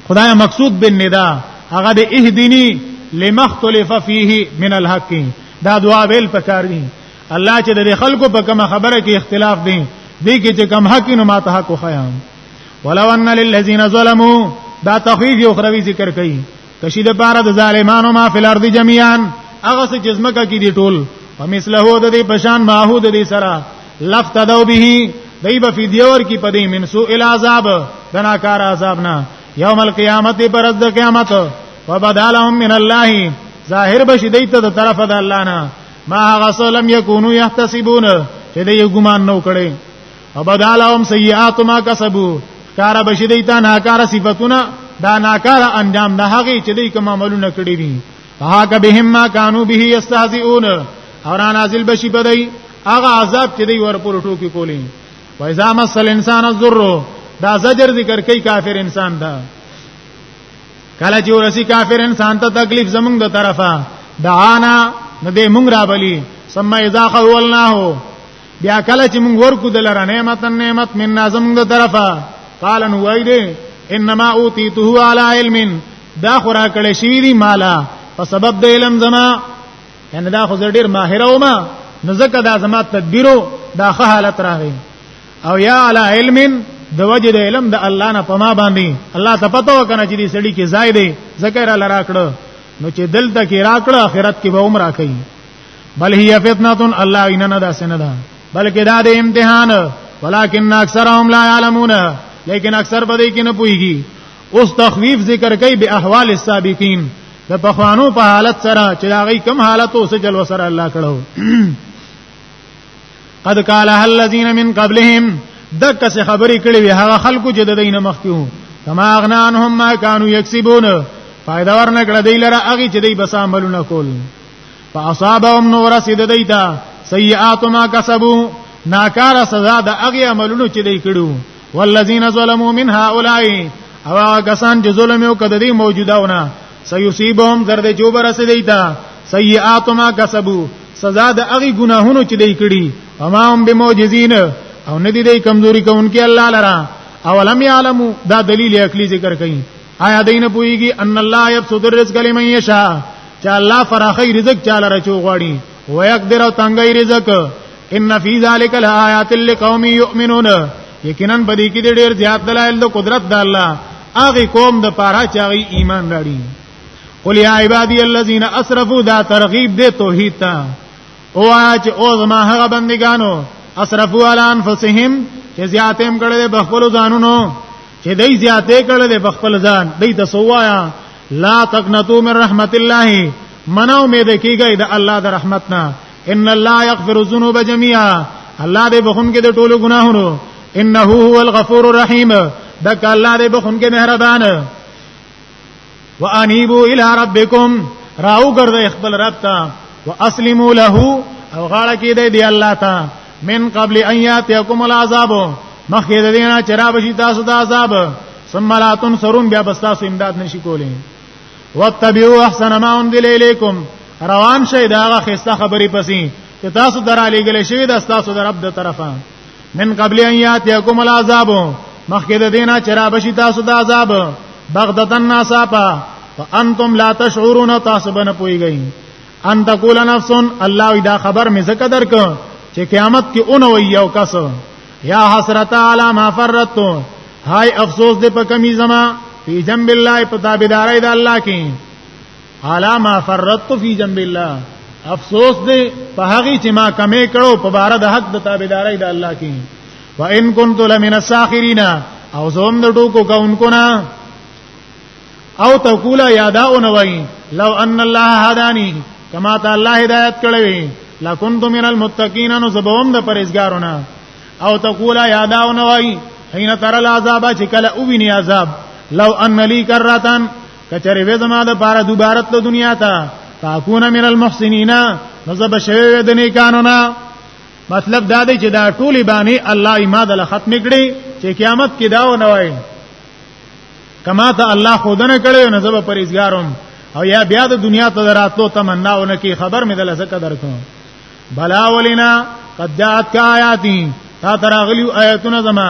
خدای مقصود بن ندا هغه د اهدنی لمختلف فيه من الحق دا دعا ویل پکار دي الله چې د خلکو په کوم خبره کې اختلاف دي دې کې چې کم حق نو ماته حق خو خیام ولو ان للذین ظلموا دا تخفیف یو خروی ذکر کړي کشي د پاره د ظالمانو ما فل ارض جميعا هغه څه چې زمکه کې دي ټول په مثله د دې پشان ماحود دې سره لفتدو به دای په فدیور کې پدې من سو ال عذاب دنا کار عذاب نه یوم القیامت پر د قیامت وبدالهم من الله ظاهر بشی دیت د طرف د الله نه ما غسلم یکونو یحتسبون چې دې ګمان نو کړي وبدالهم سیئات ما کسبو کار بشی دیتا ناکار صفاتونه دا ناکار انجام نه هغه چې دوی کوم عملونه کړی دي فهاک بهم ما كانوا به یستهزئون اور نازل بشی پدای هغه عذاب چې دوی ورپور ټوکی کولی و اذا مسل انسان الضر دا زجر ذکر کوي کافر انسان دا کله چې ورسی کافر انسان ته تکلیف زمونږ د طرفه دعانا نو دې مونږ را بلی ثم اذا خولناه بیا کله چې موږ ورکو دلاره نعمت نعمت من نازم د طرفه قال نو وای دې انما اوتیته علی علم دا خورا کړه شی دی مالا په سبب د علم زما یعنی دا خو ډیر ماهر او ما نزکه دا زما تدبیرو دا خه حالت راغی او یا علی علم د وجه د علم د الله نه پما باندې الله ته پته وکنه چې دې سړی کې زائد ذکر لرا کړو نو چې دلته کې راکړه آخرت کې به عمر راکړي بل هي فتنه الله اننا دا سنه ده بلکې دا د امتحان ولکن اکثرهم لا يعلمون لیکن اکثر به دې کې نه پويږي اوس تخویف ذکر کوي به احوال السابقین د پخوانو په حالت سره چې دا غي کم حالت اوس جل وسره الله کړو قد قال الذين من قبلهم دک څه خبرې کړې وي هغه خلکو چې د دینه مخکیو کما اغنانهم ما كانوا يكسبون فائدہ ورنکړه دی لره اغي چې دی بس عملونه کول فاصابهم نور سید دیتا سیئات ما کسبو ناکار سزا د هغه عملونو چې دی کړو والذین ظلموا من هؤلاء او هغه کسان چې ظلم یو کړی دی موجوداونه سيصيبهم زرد جوبر سدیتا سیئات ما کسبو سزا د هغه ګناهونو چې دی کړی اما هم بموجزین او ندی دی کمزوري کوونکی الله لرا اولم یعلمو دا دلیل عقلی ذکر کړي آیا دین پویږي ان الله یبسط الرزق لمن یشاء چې الله فراخی رزق چاله رچو غواړي ويقدر او تنګي رزق ان فی ذلک الایات لقوم یؤمنون یقینا بدی کې ډېر زیات دلایل د قدرت د الله هغه قوم د پاره چې هغه ایمان لري قل یا عبادی الذین اسرفوا دا ترغیب دی توحید ته او اج او زما هغه بندگانو اسرفوا علی انفسهم چې زیاتې هم کړې بخپل ځانونو چې دای زیاتې کړل په خپل ځان دای ته سوایا لا تقنطوا من رحمت الله من امید کیږي د الله د رحمت نه ان الله یغفر الذنوب جميعا الله دې بخون کې د ټولو ګناهونو انه هو الغفور الرحیم دک الله دې بخون کې مهربان وانيبو الى ربكم راو ګرځي خپل رب ته واسلموا له او غاړه کې دی الله ته من قبل ان ياتيكم العذاب مخکې د دینه چرابه شي تاسو د عذاب ثم لا تنصرون بیا بس تاسو امداد نشي کولای واتبعوا احسن ما انزل اليكم روان شي دا خسته خبري پسې چې تاسو درالې غلې شوی د تاسو د رب د طرفه من قبل ان یاتیکم العذاب مخکې د دینه چرا بشی تاسو د عذاب بغدتن ناساپا وانتم لا تشعرون تاسو بنه پویږئ ان تقول نفس الله دا خبر مې زکه درک چې قیامت کې اون وی یو کس یا حسرت علی ما فرت هاي افسوس دې په کمی زما فی جنب الله په تابعداري د الله کې علا ما فرطت فی جنب الله افسوس دې په هغه چې ما کمې کړو په بار د حق د تابعداري د الله کې و ان كنت لمن الساخرین او زوم د ټکو کونکو نه او تقول یادا او نوای لو ان الله هدانی کما ته الله هدایت کړی لکنت من المتقین نو زبوم د پرېزګارونه او تقول یادا او نوای حين تر العذاب چې کله او ویني عذاب لو ان لي کرتن کچره وې زما د پاره دوباره ته دنیا ته فاکون من المحسنین نزب شوی د نیکانو نه مطلب دا دی چې دا ټولې باندې الله ایماد له ختم کړي چې قیامت کې داو نه وای کما ته الله خودنه کړي نه زب پرېزګارم او یا بیا د دنیا ته دراتلو تمنا ونه کی خبر مې دلته څه قدر کوم بلا ولینا قد جاءت آیاتی تا تراغلی آیاتنا زما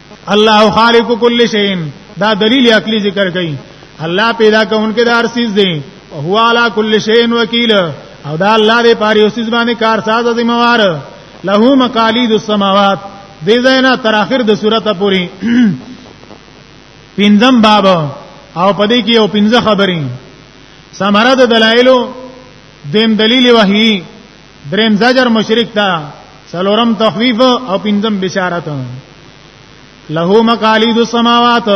الله خالق کل شیء دا دلیل عقلی ذکر کړي الله پیدا کونکي دار سیز دی او هو علی کل شیء وکیل او دا الله دې پاره اوسیز باندې کار ساز ذمہ وار له مقالید السماوات دې زینا تر اخر د سورته پوری پینځم باب او پدې کې یو پینځه خبرې سمره د دلایلو دیم دلیل وحی دریم زجر مشرک تا سلورم تخویف او پنځم بشارت له مقالید السماوات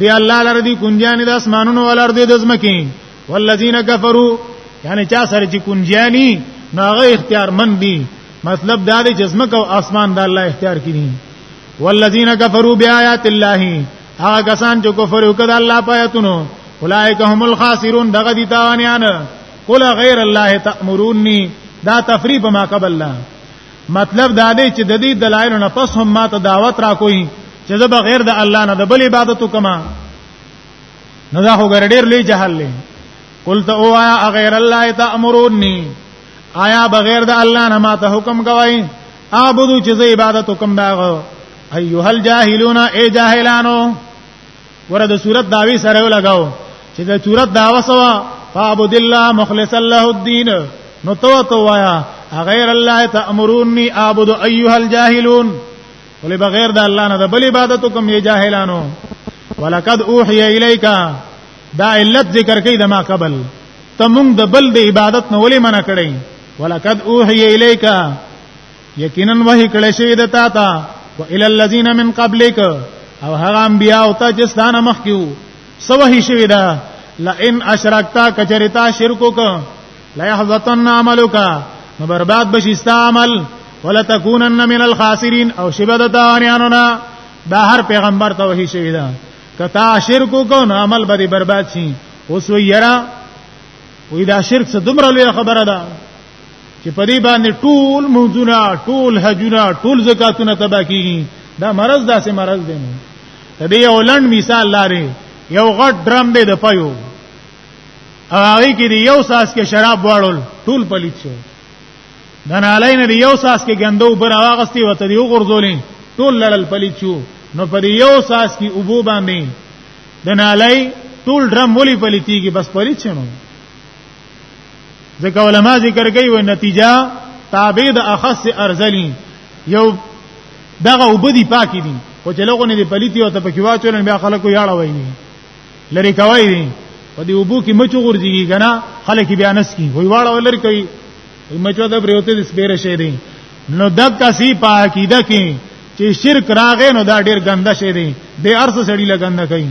دی الله لره دی کنجانی د اسمانونو ولر دی د زمکی والذین کفروا یعنی چا سره چې کنجانی ناغه اختیار من دی مطلب دا دی چې زمکه او اسمان د الله اختیار کړي والذین کفروا بیاات الله هغه کسان چې کفر وکړ الله پاتونو اولئک هم الخاسرون دغه دي تاوانیان قل غیر الله تأمرونی دا تفریب ما قبل الله مطلب دا دی چې د دې دلایل نه پس هم ما ته دعوت را کوي چې زه بغیر د الله نه د بل عبادت وکما نه دا خو ګرډیر لوی جهل لې قل ته اوایا غیر الله تأمرونی آیا بغیر د الله نه ما ته حکم کوي اعبدو چې زه عبادت وکم دا ایها الجاهلون ای جاهلانو ګوره د صورت داوی سره یو لګاو چې د صورت داوا سوا فعبد الله مخلص له الدين نو تو تو وایا غیر الله تامروني اعبد ايها الجاهلون ولې بغیر د الله نه د بل عبادت کوم یې جاهلانو ولقد اوحي اليك دا علت ذکر کوي د ما قبل تمون د بل د عبادت نه ولې منع کړي ولقد اوحي اليك یقینا وحی کړی شوی د تا ته و ال الذین من قبلک او هغه انبیا او ته چې ستانه مخ کیو سو وحی شوی دا لئن اشرکتا کچریتا شرکو ک لا يحبطن عملک نو برباد بشي ستا عمل ولا تکونن من الخاسرین او شبدت انیانو نا دا هر پیغمبر ته وحی شوی دا کتا شرکو کو نو عمل به برباد شي اوس ویرا وې دا شرک څه دومره لوی خبره ده چې په دې باندې ټول موجونه ټول حجونه ټول زکاتونه تبا کیږي دا مرض داسې مرض دی نه دې یو لند مثال لاره یو غټ ډرم دی د پيو هغه کې دی یو ساس کې شراب واړول ټول پلیت شو دا نه علي نه یو ساس کې ګندو بر واغستی وته دی وګرځولې ټول لړل پلیت شو نو په یو ساس کې ابو باندې د نه علي ټول ډرم ولي پلیتیږي بس پلیت شنو ځکه علما ذکر کوي و نتیجه تابع د اخص ارزلی یو دغه وبدي پاکي دي او چې لغونه دي پلیتی او ته پکې واچول بیا خلکو یاړه وایي لری کوي دي په دې وبو کې مچو ورځي کنه خلک بیا نس کی وای واړه ولر کوي مچو د بریوته د سپیره شي دي نو د کسي پاکیده کې چې شرک راغې نو دا ډیر ګنده شي دي د ارس سړی لګنده کوي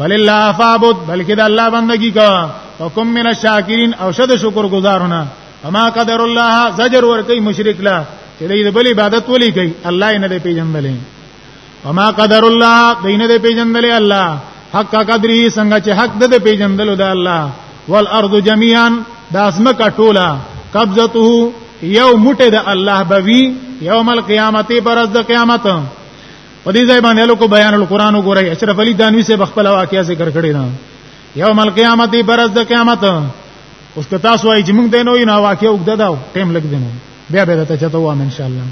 بل الله فعبد بلکې د الله بندگی کا وکم من الشاکرین او شد شکر گزارونه اما قدر الله زجر ور کوي مشرک لا چې دې بل عبادت ولي کوي الله یې نه دی پیژندلې اما قدر الله دین دې پیژندلې الله حق قدرې څنګه چې حق دې پیژندلو د الله والارض جميعا د اسمه کټولا قبضته یو موټه د الله بوي یوم القیامت پر از د قیامت په دې ځای باندې لکه بیان القرآن وګورئ اشرف علي دانوي سے بخپل واقعیا ذکر کړی دا یوم القیامت برز د قیامت اوس که تاسو وايي چې موږ دینو نه واقعیا وګدا دا ټیم لګ دینو بیا به ته چته وام ان شاء الله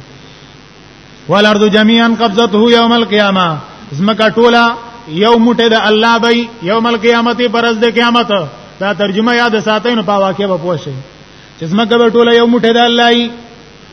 والارض جميعا قبضته يوم القيامه زمکا ټولا یو موټه د الله بی یوم القیامت پرز د قیامت دا ترجمه یاد ساتین په واقعې په پوښی چې زمکا ټولا یو موټه د الله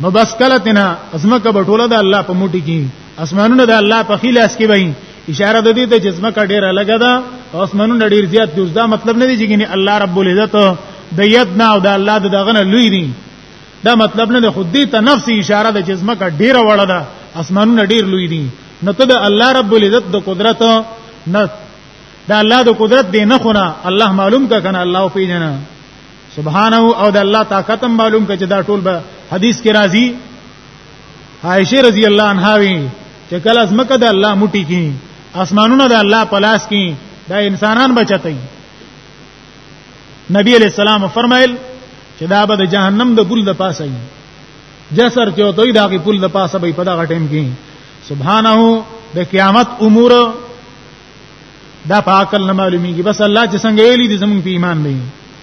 نو بس کله تینا ازمکه بټوله د الله په موټي کې اسمانونه د الله په خلاص کې وایي اشاره د دې ته چې ازمکه ډیره لګه ده او اسمانونه ډیر زیات دي دا مطلب نه دی چې ګنې الله رب العزت د ید نه او د الله د دغه نه لوی دي دا مطلب نه دی خو دې ته نفس اشاره ده چې ازمکه ډیره وړه ده اسمانونه ډیر لوی دي نو ته د الله رب العزت د قدرت نه د الله د قدرت دی نه خونه الله معلوم کا کنه الله پیژنه سبحانه او د الله طاقت معلوم کړي دا ټول به حدیث کې راځي عائشه رضی الله عنها وی چې کله ازمکه د الله موټی کی اسمانونه د الله پلاس کی دا انسانان بچتای نبی علیہ السلام فرمایل چې دا به د جهنم د ګل د پاسه وي جسر چې وته دا کې پل د پاسه به په دا غټیم کې سبحانه د قیامت امور دا په عقل نه معلومیږي بس الله چې څنګه ویلي دي زمونږ په ایمان دی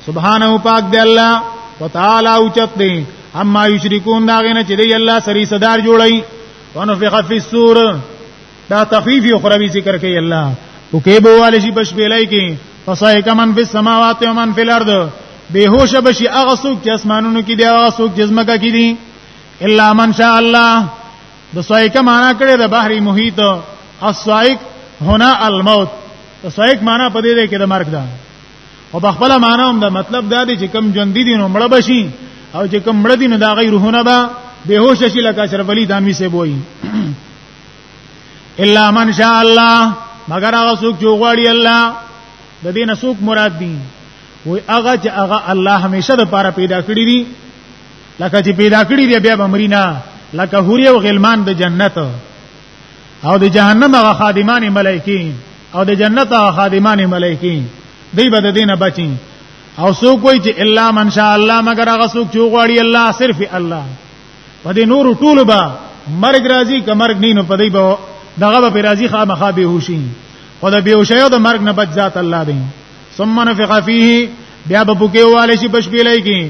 سبحانه پاک دی الله وتعالى اوچت دی اما یشرکون دا غنه چې دی الله سری صدر جوړی ونفخ فی السور دا تخفیف یو خروی ذکر کوي الله او کې به والي شي بشبلای کې فصائق من فی السماوات و من فی الارض بیهوش بشي هغه څوک چې اسمانونو کې دی هغه څوک چې زمکه کې دی الا من شاء الله د سوایکه معنا کړي د بحر محیط السوایک هنا الموت د سوایک معنا په دې ده کې د مرګ ده او په خپل معنا هم دا مطلب دا دی چې کم ژوند دي نو مړ بشي او چې کم مړ دي نو دا غي روحونه به بهوش شي لکه اشرف علي دانوي سه بوي الا من شاء الله مگر هغه څوک چې غواړي الله د دې نه څوک مراد دي وای هغه چې هغه الله همیشه د پاره پیدا کړی دي لکه چې پیدا کړی دی بیا بمرینا لکه هوري او غلمان د جنت او د جهنم هغه خادمان ملائکی او د جنت هغه خادمان ملائکی دی بد دینه بچی او سو کوئی چې الا من شاء الله مگر هغه څوک چې غواړي الله صرف الله په دې نور ټول با مرګ راځي که مرګ نه نو په دې به دغه به راځي خامخا به هوشي او د بیوشیو د مرګ نه بچ ذات الله دی ثم نفخ فيه بیا به پکې واله شي بشپېلای کی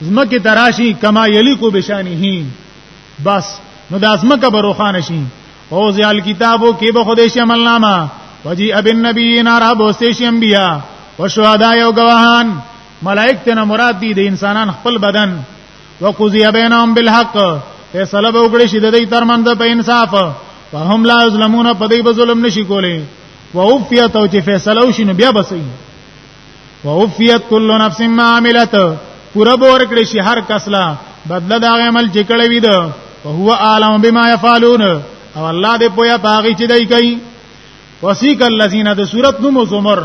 زمکه تراشی کما یلیکو بشانه بس نو د ازمکه بروخان شي او زیال کتابو کې به خدای شي عمل نامه وجی ابن نبیین را بوسته شي انبیا او شهدا یو گواهان ملائک ته مراد دي د انسانان خپل بدن وقضی بینهم بالحق فیصله به وکړي شي د دې ترمنځ په انصاف وهم لا ظلمون په دې به ظلم نشي کولی ووفیت او چې فیصله وشي نو بیا بسې ووفیت کل نفس ما عملت پورا بور کړی شي هر کس لا بدله دا عمل چې کړی وي ده او هو عالم بما يفعلون او الله دې پویا پاغي چې دای کوي وسیق الذین د صورت نوم زمر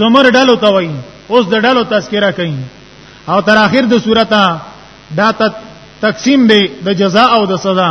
زمر ډلو ته وایي اوس د ډلو تذکرہ کوي او تر اخر د صورت دا تقسیم دی د جزاء او د سزا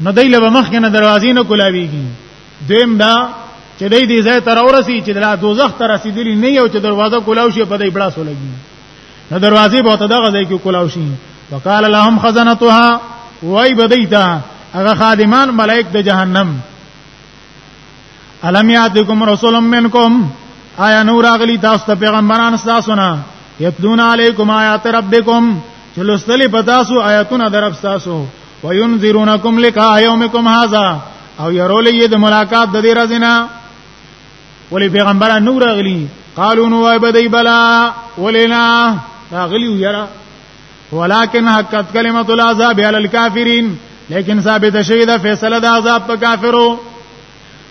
نو دای له مخ کنه دروازې نه کولاویږي دیم دا چې دای دې ځای تر اورسي چې لا دوزخ تر رسیدلی نه یو چې دروازه کولاو شي په دې بلا سولګي نو دروازې به ته دغه ځای کې کولاو شي وقال لهم خزنتها وای بدیتا هغه خادمان ملائک د جهنم الم یاتکم رسول منکم آیا نور اغلی تاسو ته پیغمبران تاسو نه یتلون علیکم آیات ربکم چلوستلی پتاسو آیاتونه درب تاسو وینذرونکم لقاء یومکم هذا او يرول یې د ملاقات د دې رازینا ولی پیغمبران نور اغلی قالو نو وای بدی بلا ولینا اغلی یرا ولكن حقت كلمه العذاب على الكافرين لیکن ثابت شوی دا فیصله د عذاب په کافرو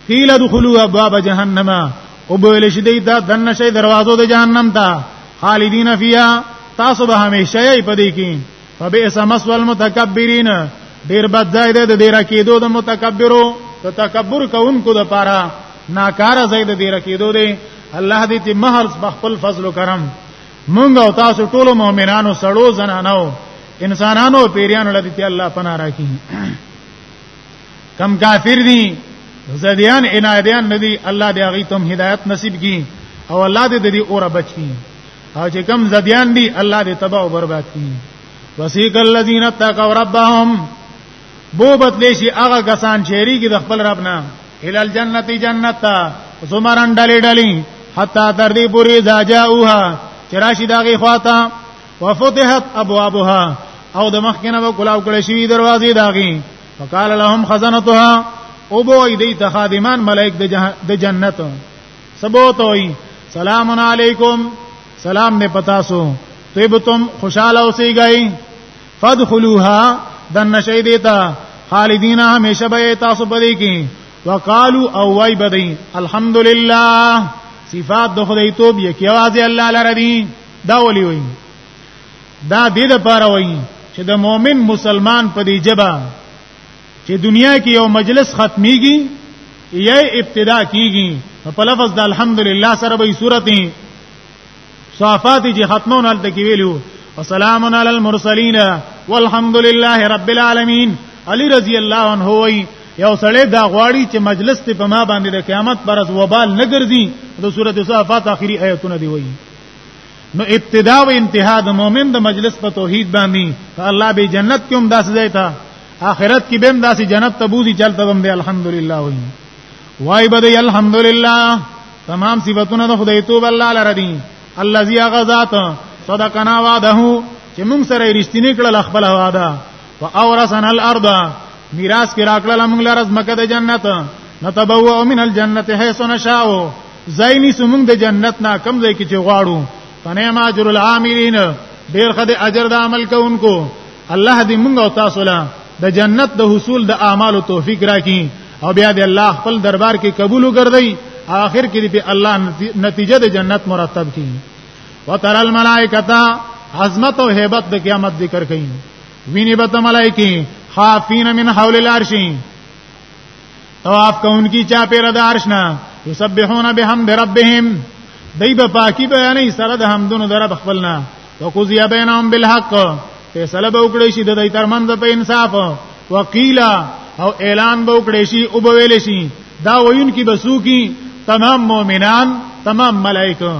قیل ادخلوا ابواب جهنم او بویل شي دی دا دنه شي دروازو د جهنم ته خالدین فیها تاسو به همیشه یې پدې کې فبئس مسوال متکبرین ډیر بد ځای دی د دې راکېدو د متکبرو ته تکبر کوونکو د پاره ناکاره ځای د دې راکېدو دی الله دې ته مهر په خپل فضل او کرم مونږ او تاسو ټول مؤمنانو سړو زنانو انسانانو او پیریانو لدی ته الله پناه راکړي کم کافر دي زديان عنایدان ندي الله دې هغه تم هدایت نصیب کړي او الله دې دې اور بچي او چې کم زديان دي الله دې تباہ او برباد کړي وسیق الذين اتقوا ربهم بو بدلی شي هغه کسان چې ریګي د خپل رب نه هلال جنتی جنت تا زمران ډلې ډلې حتا تر دې پوری ذا جاءوها چې راشي داغه خواته وفتحت ابوابها او د مخکنه به کلاو کړی شي دروازې داغي فقال لهم خزنتها او بو دې ته خادمان ملائک د جنت سبو توي سلام علیکم سلام نه پتا سو طيبتم خوشاله اوسې گئی فادخلوها دن شي دیتا خالدین همیشه به تاسو پدې کې وقالو او وای بدی الحمدلله صفات د خدای توب یکی आवाज الله لره دی دا ولي وای دا دې د پاره وای چې د مؤمن مسلمان په دې جبا چې دنیا کې یو مجلس ختميږي یا ابتدا کیږي په لفظ د الحمدلله سره به صورتې صافات چې ختمون هلته کې ویلو وسلام علی المرسلین والحمد لله رب العالمین علی رضی الله عنه وی یو سړی دا غواړي چې مجلس ته په ما باندې د قیامت پر از وبال نه ګرځي د سورته صافات اخري آیتونه دی وایي نو ابتدا او انتها د مؤمن د مجلس په توحید باندې الله به جنت کوم داس ځای ته آخرت کې به هم داسې جنت ته بوزي چلته هم دی الحمدلله وایي وای بده الحمدلله تمام صفاتونه د خدای توب الله لره دي الذي غزات صدقنا وعده چې موږ سره رښتینی کړل خپل وعده واورثنا الارض میراث کې راکړل موږ لره مکه د جنت نتبوأ من الجنه حيث نشاء زاینی سمون د جنت نا کم ځای کې چې غواړو فنعم اجر العاملین ډیر خدای اجر د عمل کوونکو الله دې موږ او تاسو له د جنت د حصول د اعمالو توفیق راکړي او بیا دې الله خپل دربار کې قبول وګرځي آخر کې دې الله نتیجه د جنت مرتب کړي وتر الملائکه عظمت او hebat د قیامت ذکر کړي ویني به ملائکه خافین من حول العرش طواف کوونکی چا پیر د عرش نه یسبحون بحمد ربهم دای په پاکي بیانې سره د حمدونو در خپلنا وقضی بینهم بالحق فیصله به وکړي شي د دې ترمنځ په انصاف وقیلا او اعلان به وکړي شي او به ویل شي دا وین کی بسو کی تمام مؤمنان تمام ملائکه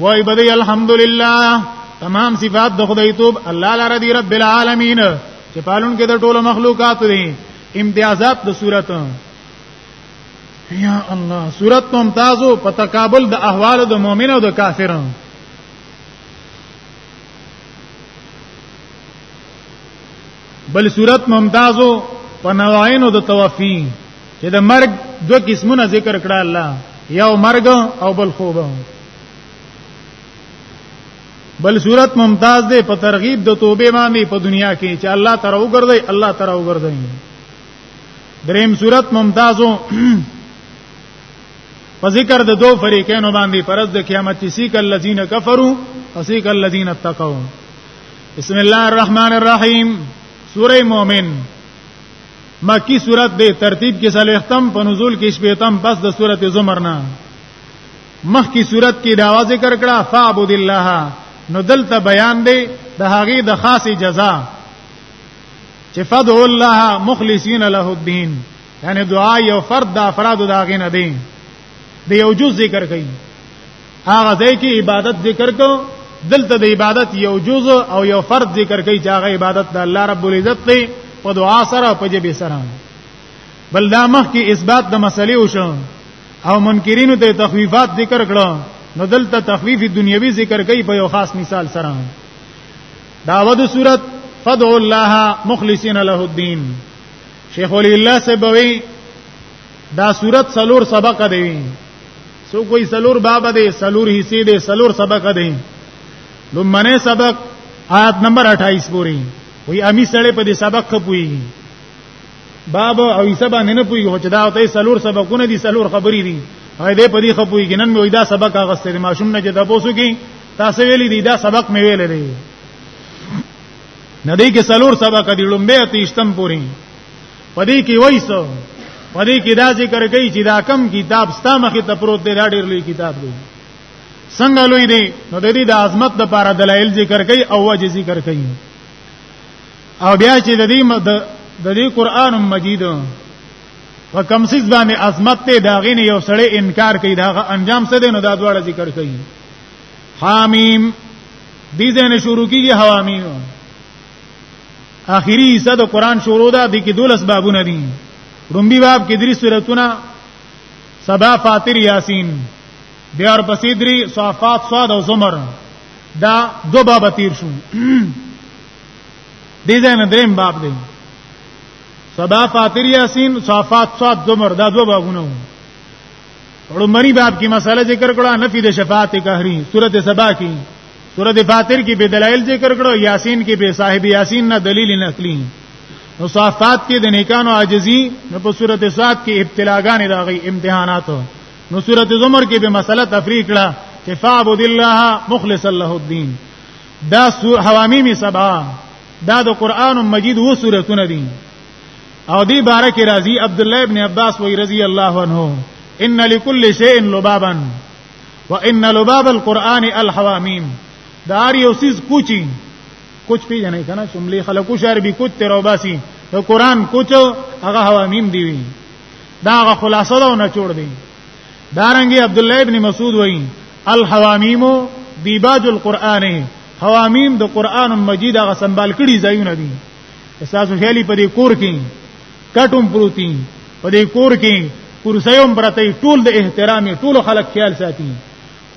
وای بدی الحمدلله تمام صفات د خدای توب الله لره دی رب العالمین چې پالون کې د ټولو مخلوقات دي امتیازات د صورت یا الله صورت ممتازو په تقابل د احوال د مؤمن او د کافرانو بل صورت ممتازو په نواینو د توفی چې د مرګ دوه قسمونه ذکر کړه الله یو مرګ او بل خوب بل صورت ممتاز ده په ترغیب د توبه باندې په دنیا کې چې الله تر وګرځي الله تر وګرځي دریم صورت ممتازو په ذکر د دوه فریقینو باندې پرز د قیامت سیک الذین کفروا او سیک الذین اتقوا بسم الله الرحمن الرحیم سوره مومن مکی صورت دی ترتیب کې سلیختم په نزول کې شپیتم پس د سورته زمر نه مخ کی صورت کې دا واځ ذکر کړه فعبد الله نو دلته بیان دی د هغه د خاصه جزاء چې فدعوا الله مخلصین له الدين یعنی دعا یو فرد د افراد دا غینه دی د یو جز ذکر کوي هغه ځای کې عبادت ذکر کو دلته د عبادت یو جز او یو فرد ذکر کوي چې هغه عبادت د الله رب العزت دی په دعا سره په جبه سره بل دا مخ کې اثبات د مسلې وشو او منکرینو ته تخویفات ذکر کړو نو دلته تخویف دنیوي ذکر کوي په یو خاص مثال سره داوود صورت فدع الله مخلصین له الدين شیخ ولی الله سبوی دا صورت سلور سبق دی سو کوئی سلور باب دی سلور حصے دی سلور سبق دی لمنه سبق آیت نمبر 28 پوری وی امی سړی په دې سبق خپوي باب او عیسی باندې نه پوي چې دا ته سلور سبقونه دي سلور خبرې دي هغه دې په دې خپوي ګنن مې دا سبق هغه ستې ماشوم نه چې دا پوسو کې تاسو ویلي دي دا سبق مې ویلې دي ندی کې سلور سبق دی لومبه تیشتم پوری پدې کې وایسو پدې کې دا ذکر کوي چې دا کم کتاب ستا مخې ته پروت دی دا ډېر لوی کتاب دی څنګه لوی دی نو د دې د عظمت لپاره دلایل ذکر کوي او وجه ذکر کوي او بیا چې د دې د دې قران مجید په کم سیس باندې عظمت ته دا غینه یو سړی انکار کوي دا انجام څه دی نو دا دواړه ذکر کوي حامیم دې ځنه شروع کیږي حوامیم اخیری حصہ د قران شروع ده د کې دولس بابونه دي رومبي باب کې درې سورتونه سبا فاطر یاسین بیا ور پسې درې صافات صاد او زمر دا دو باب تیر شو دې ځنه دریم باب دی سبا فاطر یاسین صافات صاد زمر دا دو بابونه وو عمری باب کی مسئله ذکر کړه نفی د شفاعت قهری سورته سبا کی سورته فاطر کی به دلایل ذکر کړه یاسین کی به صاحب یاسین نه دلیل نقلی نو صافات کې د نیکانو عاجزی نو په سورته صاد کې ابتلاګان راغی امتحانات نو سورته زمر کې به مسله تفریق کړه چې فعبد الله مخلص له الدين دا حوامیم سبا دا د قران مجید و سورته دي او دی بارک راضی عبد الله ابن عباس وی رضی الله عنه ان لكل شيء لبابا وان لباب القران الحواميم دا هر یو سیز کوچی کوچ پیژنې کنه شملې خلکو شهر به کوچ تر وباسي د قران کوچ هغه حوامیم دی وی دا هغه خلاصه ده نه جوړ دی دارنګي عبد الله ابن مسعود وایي الحوامیم دیباج القرآن حوامیم د قرآن مجید هغه سنبال کړي ځایونه دي تاسو خیالي په دې کور کې کټوم پروتي په دې کور کې کرسیوم برته ټول د احترام ټول خلک خیال ساتي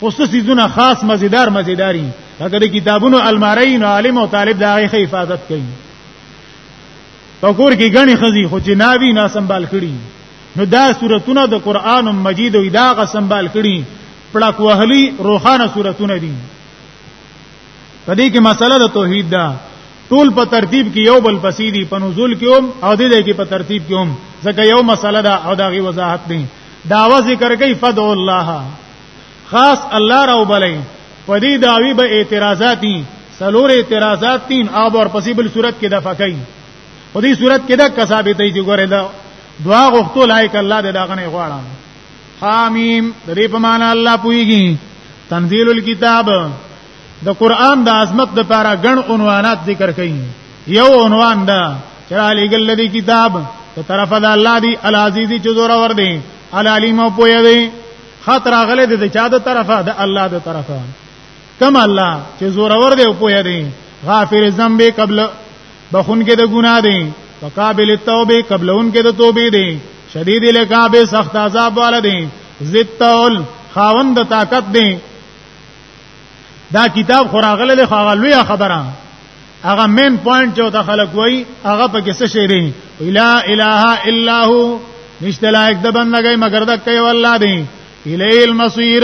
خصوصي زونه خاص مزیدار مزیداری هغه د کتابونو المارین عالم او طالب د هغه حفاظت کوي په کور کې غني خزي خو چې ناوی نه سنبال کړي نو دا سورتونه د قران مجید او دا غ سنبال کړي پړک وهلي روخانه سورتونه دي په دې کې مسله د توحید ده ټول په ترتیب کې یو بل پسې دي په نزول کې هم او د دې کې په ترتیب کې هم ځکه یو مسله ده او داغي وضاحت دی داوا ذکر کوي فدع الله خاص الله راو بلې په دې داوی به اعتراضات دي سلور اعتراضات تین آب اور پسې بل صورت کې دفع کوي په دې صورت کې دا کسابې ته چې ګوره دا دعا غوښتو لایک الله دې داغه نه غواړم حامیم د دې په معنا الله پويږي تنزيل الكتاب د قران د عظمت د پاره ګڼ عنوانات ذکر کړي یو عنوان دا چې علی ګل دی کتاب ته طرف د الله دی العزیز چې زور ور دی العلیم او پوی دی خاطر غلې د چا د طرفه د الله د طرفه کم الله چې زور ور دی او پوی دی غافر ذنب قبل بخون کې د ګناه دی وقابل التوبه قبلون کې د توبې دی شدید العقاب سخت عذاب والا دی ذتول خاوند طاقت دی دا کتاب خوراغله له هغه لوی خبره هغه مین پوینټ چې د خلک وای هغه په کې څه شی دی لا اله الا هو نشته لایک د بندګۍ مگر د کوي والله دی الیه المصیر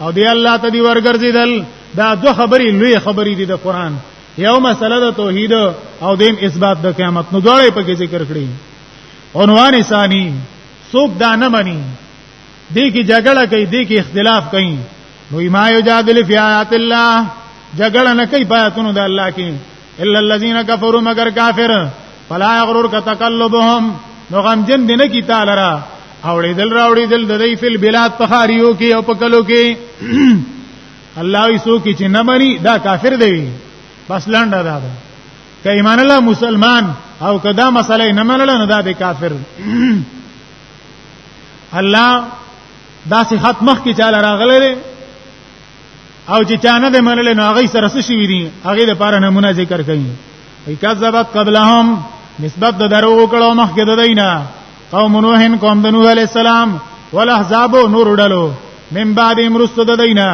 او دی الله ته دی ورګرځیدل دا دوه خبرې لوی خبرې دي د قران یو مسله د توحید او دیم اثبات د قیامت نو دوړې په کې ذکر کړی عنوان ثانی څوک دا نه مني دې کې جګړه کوي دې کې اختلاف کوي نو ما یجادل فی آیات الله جګړه نه کوي پاتونو د الله کې الا الذين كفروا مگر کافر فلا يغررك تقلبهم نو غم جن دې نه کی تعالی را اوړې دل راوړې دل د دې فل بلاد په خاریو کې او په کلو کې الله یې څوک چې نه مني دا کافر دی بس لنډه ده دا که ایمان الله مسلمان او کدا مسله نه منله نه دا به کافر الله دا سي خط مخ کې چاله راغله او چې چا نه منله نو هغه سره څه شي دي هغه د پاره نمونه ذکر کړي کذبت قبلهم نسبت د درو کړه مخکې د دینه قوم نوح قوم د نوح علی السلام والاحزاب نور ډلو من بعد امرستو د دینا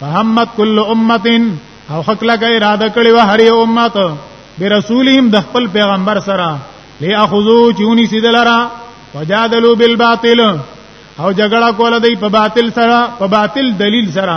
فهمت کل امه او خکلک اراده کړی و هر یو امت برسولهم د خپل پیغمبر سره لیاخذو چونی سیدلرا وجادلوا بالباطل او جګړه کوله دی په باطل سره په باطل دلیل سره